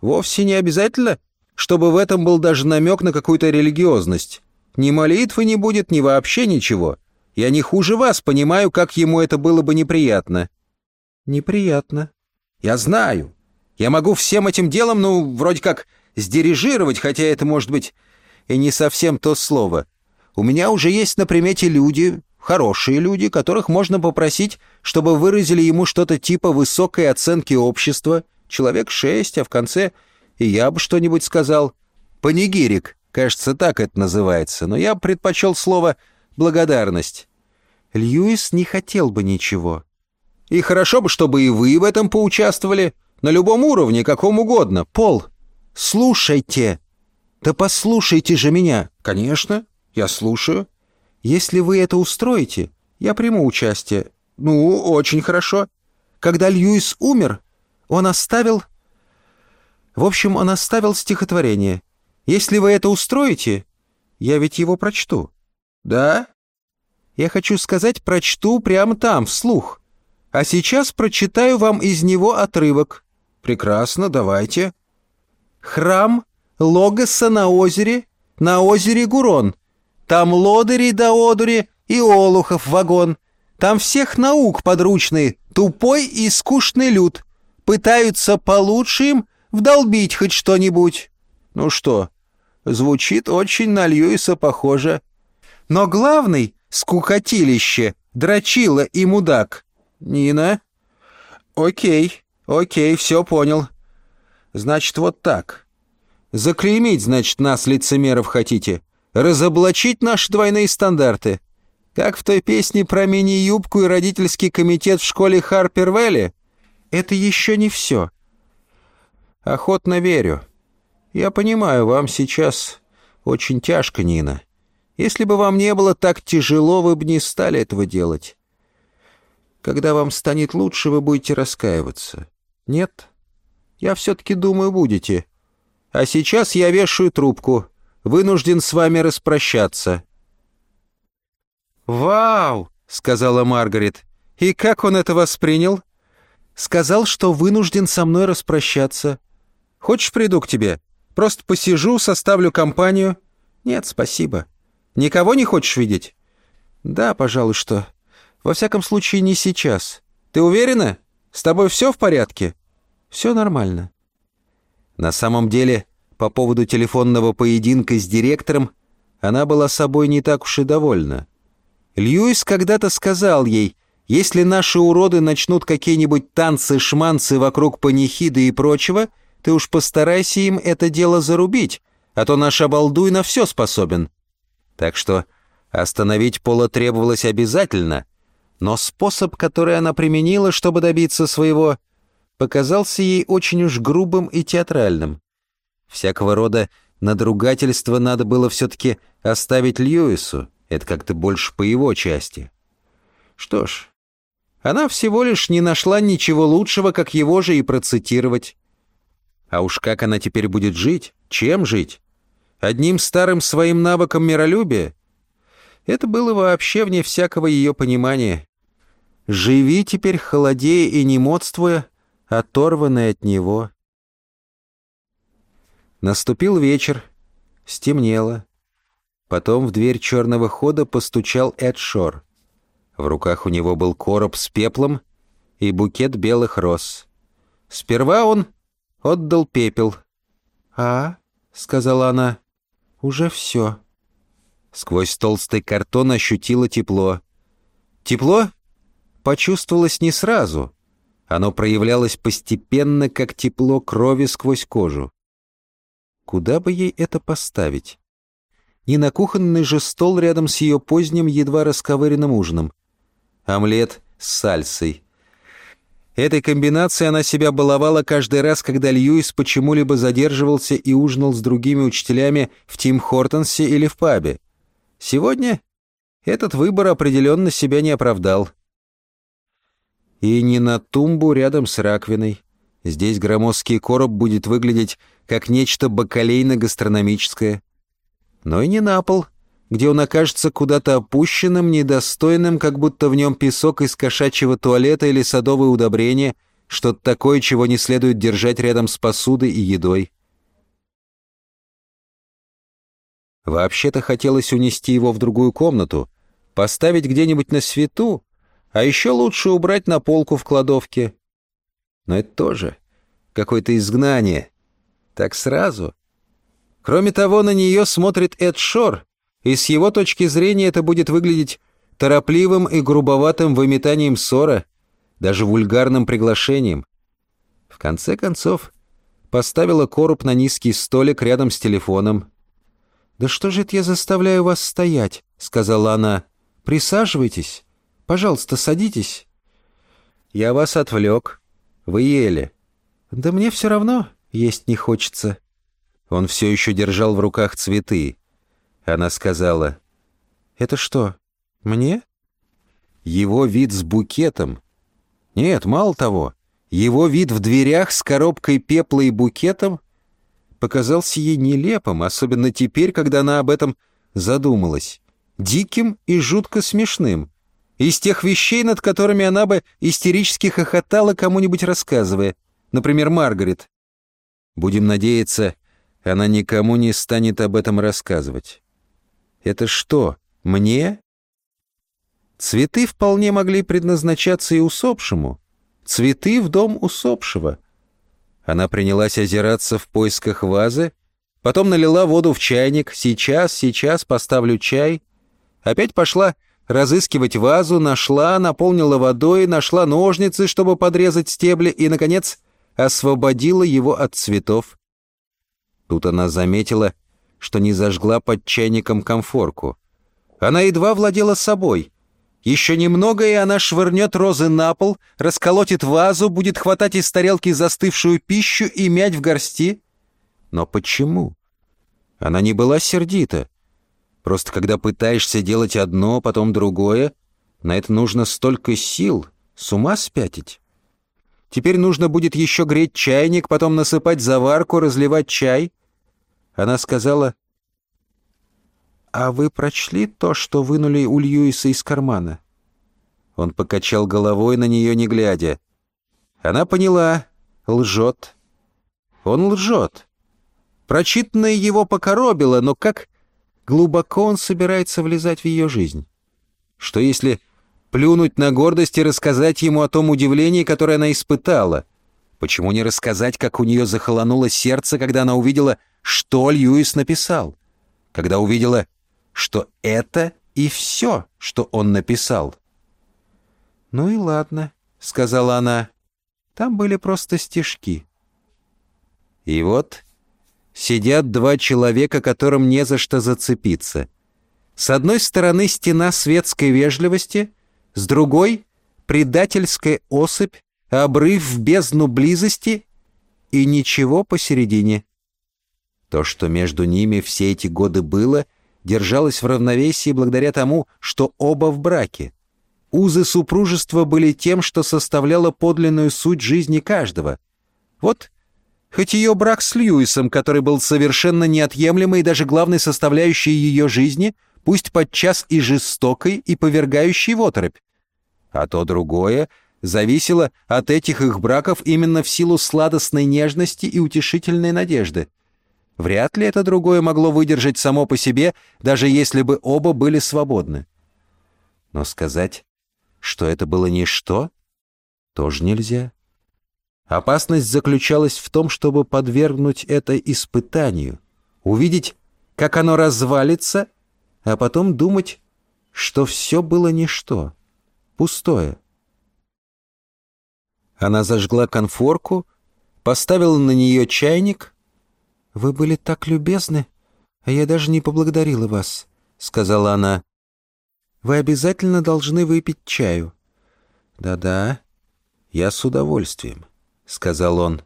Вовсе не обязательно, чтобы в этом был даже намек на какую-то религиозность. Ни молитвы не будет, ни вообще ничего. Я не хуже вас понимаю, как ему это было бы неприятно». «Неприятно». «Я знаю. Я могу всем этим делом, ну, вроде как, сдирижировать, хотя это, может быть, и не совсем то слово. У меня уже есть на примете люди, хорошие люди, которых можно попросить, чтобы выразили ему что-то типа высокой оценки общества, человек шесть, а в конце и я бы что-нибудь сказал. Панигирик, кажется, так это называется, но я предпочел слово благодарность. Льюис не хотел бы ничего. И хорошо бы, чтобы и вы в этом поучаствовали. На любом уровне, каком угодно. Пол, слушайте. Да послушайте же меня. Конечно, я слушаю. Если вы это устроите, я приму участие. Ну, очень хорошо. Когда Льюис умер, он оставил... В общем, он оставил стихотворение. Если вы это устроите, я ведь его прочту. Да? Я хочу сказать, прочту прямо там, вслух. А сейчас прочитаю вам из него отрывок. Прекрасно, давайте. Храм Логоса на озере, на озере Гурон. Там лодыри да одури и олухов вагон. Там всех наук подручные, тупой и скучный люд. Пытаются получше им вдолбить хоть что-нибудь. Ну что, звучит очень на Льюиса похоже. Но главный — скукотилище, дрочила и мудак. Нина? Окей, окей, все понял. Значит, вот так. Заклеймить, значит, нас, лицемеров, хотите. Разоблачить наши двойные стандарты. Как в той песне про мини-юбку и родительский комитет в школе Харпервелли? Это еще не все. Охотно верю. Я понимаю, вам сейчас очень тяжко, Нина. Если бы вам не было так тяжело, вы бы не стали этого делать. Когда вам станет лучше, вы будете раскаиваться. Нет? Я все-таки думаю, будете. А сейчас я вешаю трубку. Вынужден с вами распрощаться». «Вау!» — сказала Маргарет. «И как он это воспринял?» «Сказал, что вынужден со мной распрощаться. Хочешь, приду к тебе? Просто посижу, составлю компанию?» «Нет, спасибо. Никого не хочешь видеть?» «Да, пожалуй, что. Во всяком случае, не сейчас. Ты уверена? С тобой все в порядке?» «Все нормально». На самом деле, по поводу телефонного поединка с директором, она была собой не так уж и довольна. Льюис когда-то сказал ей, если наши уроды начнут какие-нибудь танцы-шманцы вокруг панихиды и прочего — ты уж постарайся им это дело зарубить, а то наш обалдуй на все способен. Так что остановить Пола требовалось обязательно, но способ, который она применила, чтобы добиться своего, показался ей очень уж грубым и театральным. Всякого рода надругательство надо было все-таки оставить Льюису, это как-то больше по его части. Что ж, она всего лишь не нашла ничего лучшего, как его же и процитировать. А уж как она теперь будет жить? Чем жить? Одним старым своим навыком миролюбия? Это было вообще вне всякого ее понимания. Живи теперь холодея и не модствуя, оторванный от него. Наступил вечер, стемнело. Потом в дверь черного хода постучал Эд Шор. В руках у него был короб с пеплом и букет белых роз. Сперва он отдал пепел. «А?» — сказала она. «Уже все». Сквозь толстый картон ощутила тепло. Тепло почувствовалось не сразу, Оно проявлялось постепенно, как тепло крови сквозь кожу. Куда бы ей это поставить? Не на кухонный же стол рядом с ее поздним, едва расковыренным ужином. Омлет с сальсой. Этой комбинацией она себя баловала каждый раз, когда Льюис почему-либо задерживался и ужинал с другими учителями в Тим Хортонсе или в пабе. Сегодня этот выбор определенно себя не оправдал. И не на тумбу рядом с раковиной. Здесь громоздкий короб будет выглядеть как нечто бакалейно-гастрономическое. Но и не на пол, где он окажется куда-то опущенным, недостойным, как будто в нем песок из кошачьего туалета или садовое удобрение, что-то такое, чего не следует держать рядом с посудой и едой. Вообще-то хотелось унести его в другую комнату, поставить где-нибудь на свету, а еще лучше убрать на полку в кладовке. Но это тоже какое-то изгнание. Так сразу. Кроме того, на нее смотрит Эд Шор, и с его точки зрения это будет выглядеть торопливым и грубоватым выметанием ссора, даже вульгарным приглашением. В конце концов, поставила короб на низкий столик рядом с телефоном. «Да что же это я заставляю вас стоять?» — сказала она. «Присаживайтесь. Пожалуйста, садитесь». «Я вас отвлек. Вы ели». «Да мне все равно есть не хочется». Он все еще держал в руках цветы. Она сказала, «Это что, мне?» Его вид с букетом. Нет, мало того, его вид в дверях с коробкой пепла и букетом показался ей нелепым, особенно теперь, когда она об этом задумалась. Диким и жутко смешным. Из тех вещей, над которыми она бы истерически хохотала, кому-нибудь рассказывая. Например, Маргарет. Будем надеяться, она никому не станет об этом рассказывать. Это что, мне? Цветы вполне могли предназначаться и усопшему. Цветы в дом усопшего. Она принялась озираться в поисках вазы, потом налила воду в чайник. Сейчас, сейчас поставлю чай. Опять пошла разыскивать вазу, нашла, наполнила водой, нашла ножницы, чтобы подрезать стебли, и, наконец, освободила его от цветов. Тут она заметила, что не зажгла под чайником комфорку. Она едва владела собой. Еще немного, и она швырнет розы на пол, расколотит вазу, будет хватать из тарелки застывшую пищу и мять в горсти. Но почему? Она не была сердита. Просто когда пытаешься делать одно, потом другое, на это нужно столько сил, с ума спятить. Теперь нужно будет еще греть чайник, потом насыпать заварку, разливать чай — она сказала, «А вы прочли то, что вынули у Льюиса из кармана?» Он покачал головой на нее, не глядя. Она поняла, лжет. Он лжет. Прочитанное его покоробило, но как глубоко он собирается влезать в ее жизнь? Что если плюнуть на гордость и рассказать ему о том удивлении, которое она испытала? Почему не рассказать, как у нее захолонуло сердце, когда она увидела что Льюис написал, когда увидела, что это и все, что он написал. «Ну и ладно», — сказала она, — «там были просто стишки». И вот сидят два человека, которым не за что зацепиться. С одной стороны стена светской вежливости, с другой — предательская особь, обрыв в бездну близости и ничего посередине. То, что между ними все эти годы было, держалось в равновесии благодаря тому, что оба в браке. Узы супружества были тем, что составляло подлинную суть жизни каждого. Вот хоть ее брак с Льюисом, который был совершенно неотъемлемой и даже главной составляющей ее жизни, пусть подчас и жестокой, и повергающей в оторопь. А то другое зависело от этих их браков именно в силу сладостной нежности и утешительной надежды. Вряд ли это другое могло выдержать само по себе, даже если бы оба были свободны. Но сказать, что это было ничто, тоже нельзя. Опасность заключалась в том, чтобы подвергнуть это испытанию, увидеть, как оно развалится, а потом думать, что все было ничто, пустое. Она зажгла конфорку, поставила на нее чайник. «Вы были так любезны, а я даже не поблагодарила вас», — сказала она. «Вы обязательно должны выпить чаю». «Да-да, я с удовольствием», — сказал он.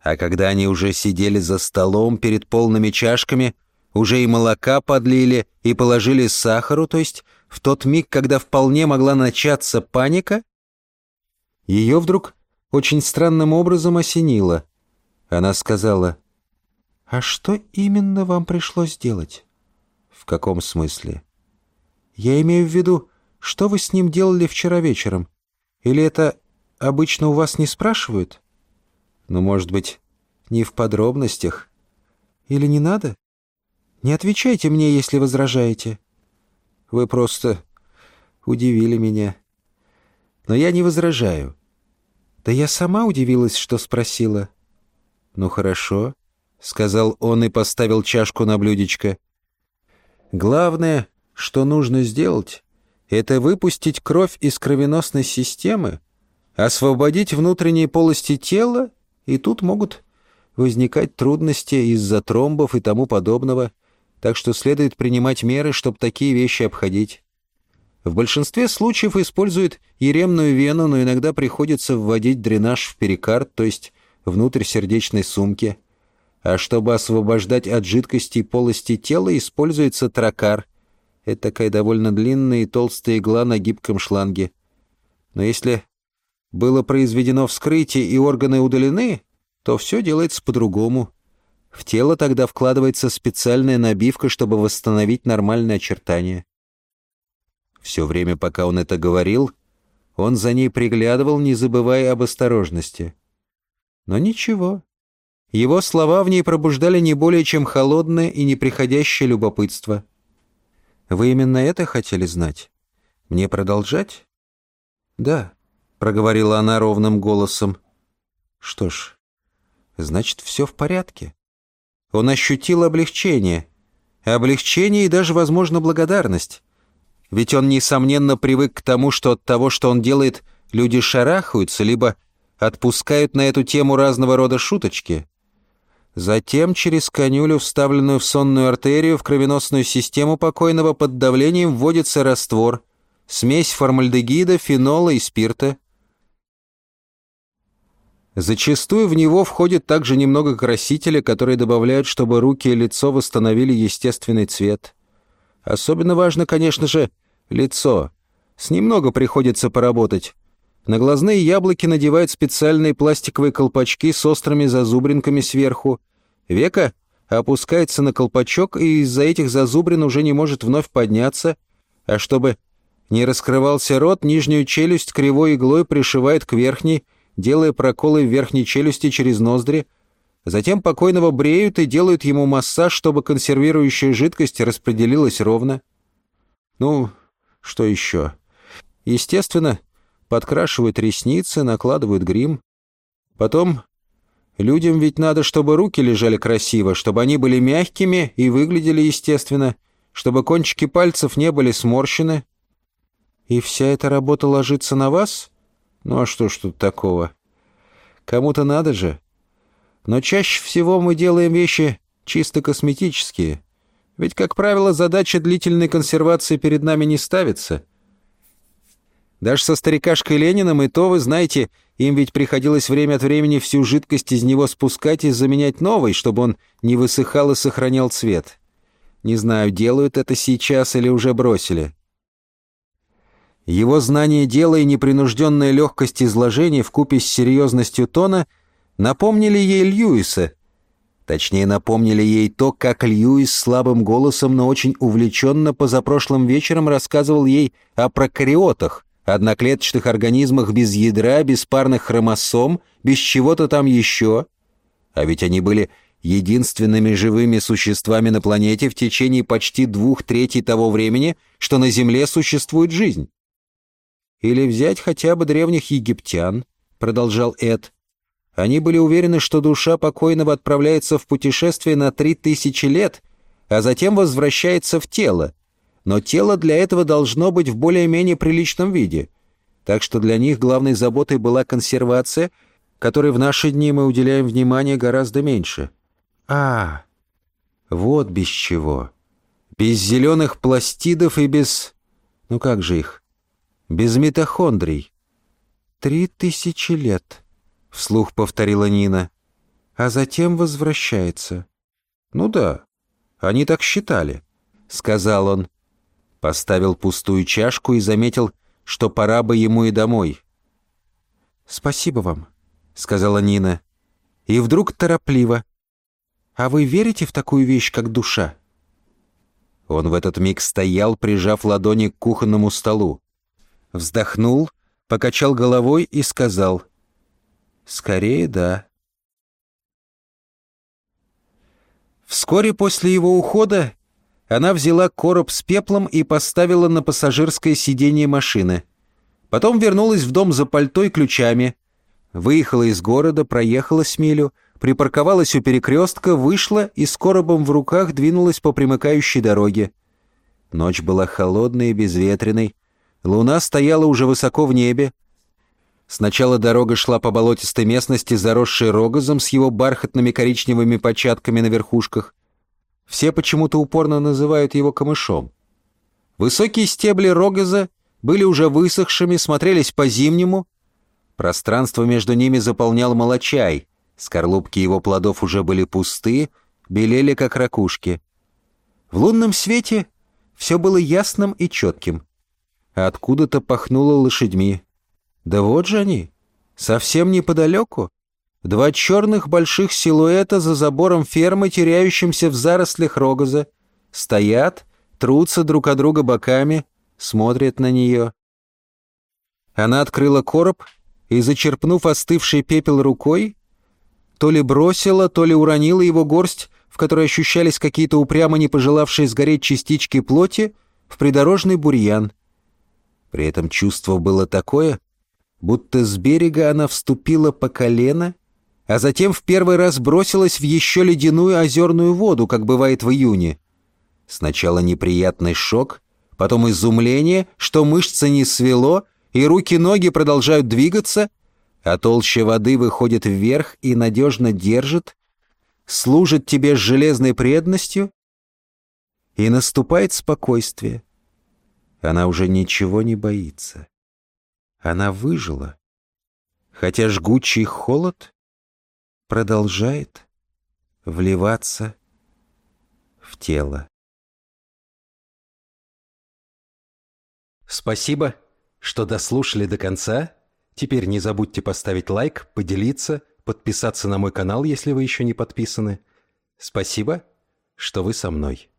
А когда они уже сидели за столом перед полными чашками, уже и молока подлили и положили сахару, то есть в тот миг, когда вполне могла начаться паника, ее вдруг очень странным образом осенило. Она сказала, «А что именно вам пришлось делать?» «В каком смысле?» «Я имею в виду, что вы с ним делали вчера вечером? Или это обычно у вас не спрашивают?» «Ну, может быть, не в подробностях?» «Или не надо?» «Не отвечайте мне, если возражаете». «Вы просто удивили меня». «Но я не возражаю». «Да я сама удивилась, что спросила». «Ну, хорошо», — сказал он и поставил чашку на блюдечко. «Главное, что нужно сделать, это выпустить кровь из кровеносной системы, освободить внутренние полости тела, и тут могут возникать трудности из-за тромбов и тому подобного, так что следует принимать меры, чтобы такие вещи обходить. В большинстве случаев используют еремную вену, но иногда приходится вводить дренаж в перикард, то есть внутрь сердечной сумки. А чтобы освобождать от жидкости полости тела, используется тракар. Это такая довольно длинная и толстая игла на гибком шланге. Но если было произведено вскрытие и органы удалены, то все делается по-другому. В тело тогда вкладывается специальная набивка, чтобы восстановить нормальные очертания. Все время, пока он это говорил, он за ней приглядывал, не забывая об осторожности. Но ничего. Его слова в ней пробуждали не более чем холодное и неприходящее любопытство. «Вы именно это хотели знать? Мне продолжать?» «Да», — проговорила она ровным голосом. «Что ж, значит, все в порядке». Он ощутил облегчение. Облегчение и даже, возможно, благодарность. Ведь он, несомненно, привык к тому, что от того, что он делает, люди шарахаются, либо отпускают на эту тему разного рода шуточки. Затем через конюлю, вставленную в сонную артерию, в кровеносную систему покойного под давлением вводится раствор, смесь формальдегида, фенола и спирта. Зачастую в него входит также немного красителя, которые добавляют, чтобы руки и лицо восстановили естественный цвет. Особенно важно, конечно же, лицо. С ним много приходится поработать. На глазные яблоки надевают специальные пластиковые колпачки с острыми зазубринками сверху. Века опускается на колпачок и из-за этих зазубрин уже не может вновь подняться, а чтобы не раскрывался рот, нижнюю челюсть кривой иглой пришивает к верхней, делая проколы в верхней челюсти через ноздри. Затем покойного бреют и делают ему массаж, чтобы консервирующая жидкость распределилась ровно. Ну, что еще? Естественно, подкрашивают ресницы, накладывают грим. Потом людям ведь надо, чтобы руки лежали красиво, чтобы они были мягкими и выглядели естественно, чтобы кончики пальцев не были сморщены. И вся эта работа ложится на вас? Ну а что ж тут такого? Кому-то надо же. Но чаще всего мы делаем вещи чисто косметические. Ведь, как правило, задача длительной консервации перед нами не ставится. Даже со старикашкой Лениным и то, вы знаете, им ведь приходилось время от времени всю жидкость из него спускать и заменять новой, чтобы он не высыхал и сохранял цвет. Не знаю, делают это сейчас или уже бросили. Его знание дела и непринужденная легкость изложения вкупе с серьезностью тона напомнили ей Льюиса, Точнее, напомнили ей то, как Льюис слабым голосом, но очень увлеченно позапрошлым вечером рассказывал ей о прокариотах, одноклеточных организмах без ядра, без парных хромосом, без чего-то там еще. А ведь они были единственными живыми существами на планете в течение почти двух третей того времени, что на Земле существует жизнь. Или взять хотя бы древних египтян, продолжал Эд. Они были уверены, что душа покойного отправляется в путешествие на три тысячи лет, а затем возвращается в тело. Но тело для этого должно быть в более-менее приличном виде. Так что для них главной заботой была консервация, которой в наши дни мы уделяем внимание гораздо меньше. А, вот без чего. Без зеленых пластидов и без... Ну как же их? Без митохондрий. «Три тысячи лет», — вслух повторила Нина. «А затем возвращается». «Ну да, они так считали», — сказал он. Поставил пустую чашку и заметил, что пора бы ему и домой. «Спасибо вам», — сказала Нина. И вдруг торопливо. «А вы верите в такую вещь, как душа?» Он в этот миг стоял, прижав ладони к кухонному столу. Вздохнул, покачал головой и сказал. «Скорее да». Вскоре после его ухода она взяла короб с пеплом и поставила на пассажирское сиденье машины. Потом вернулась в дом за пальто и ключами. Выехала из города, проехала с милю, припарковалась у перекрестка, вышла и с коробом в руках двинулась по примыкающей дороге. Ночь была холодной и безветренной. Луна стояла уже высоко в небе. Сначала дорога шла по болотистой местности, заросшей рогозом с его бархатными коричневыми початками на верхушках. Все почему-то упорно называют его камышом. Высокие стебли рогоза были уже высохшими, смотрелись по-зимнему. Пространство между ними заполнял молочай. Скорлупки его плодов уже были пусты, белели, как ракушки. В лунном свете все было ясным и четким. Откуда-то пахнуло лошадьми. Да вот же они, совсем неподалеку. Два черных больших силуэта за забором фермы, теряющимся в зарослях рогоза. Стоят, трутся друг от друга боками, смотрят на нее. Она открыла короб и, зачерпнув остывший пепел рукой, то ли бросила, то ли уронила его горсть, в которой ощущались какие-то упрямо не пожелавшие сгореть частички плоти, в придорожный бурьян. При этом чувство было такое, будто с берега она вступила по колено — а затем в первый раз бросилась в еще ледяную озерную воду, как бывает в июне. Сначала неприятный шок, потом изумление, что мышцы не свело, и руки-ноги продолжают двигаться, а толща воды выходит вверх и надежно держит, служит тебе с железной преданностью, и наступает спокойствие. Она уже ничего не боится. Она выжила. Хотя жгучий холод продолжает вливаться в тело. Спасибо, что дослушали до конца. Теперь не забудьте поставить лайк, поделиться, подписаться на мой канал, если вы еще не подписаны. Спасибо, что вы со мной.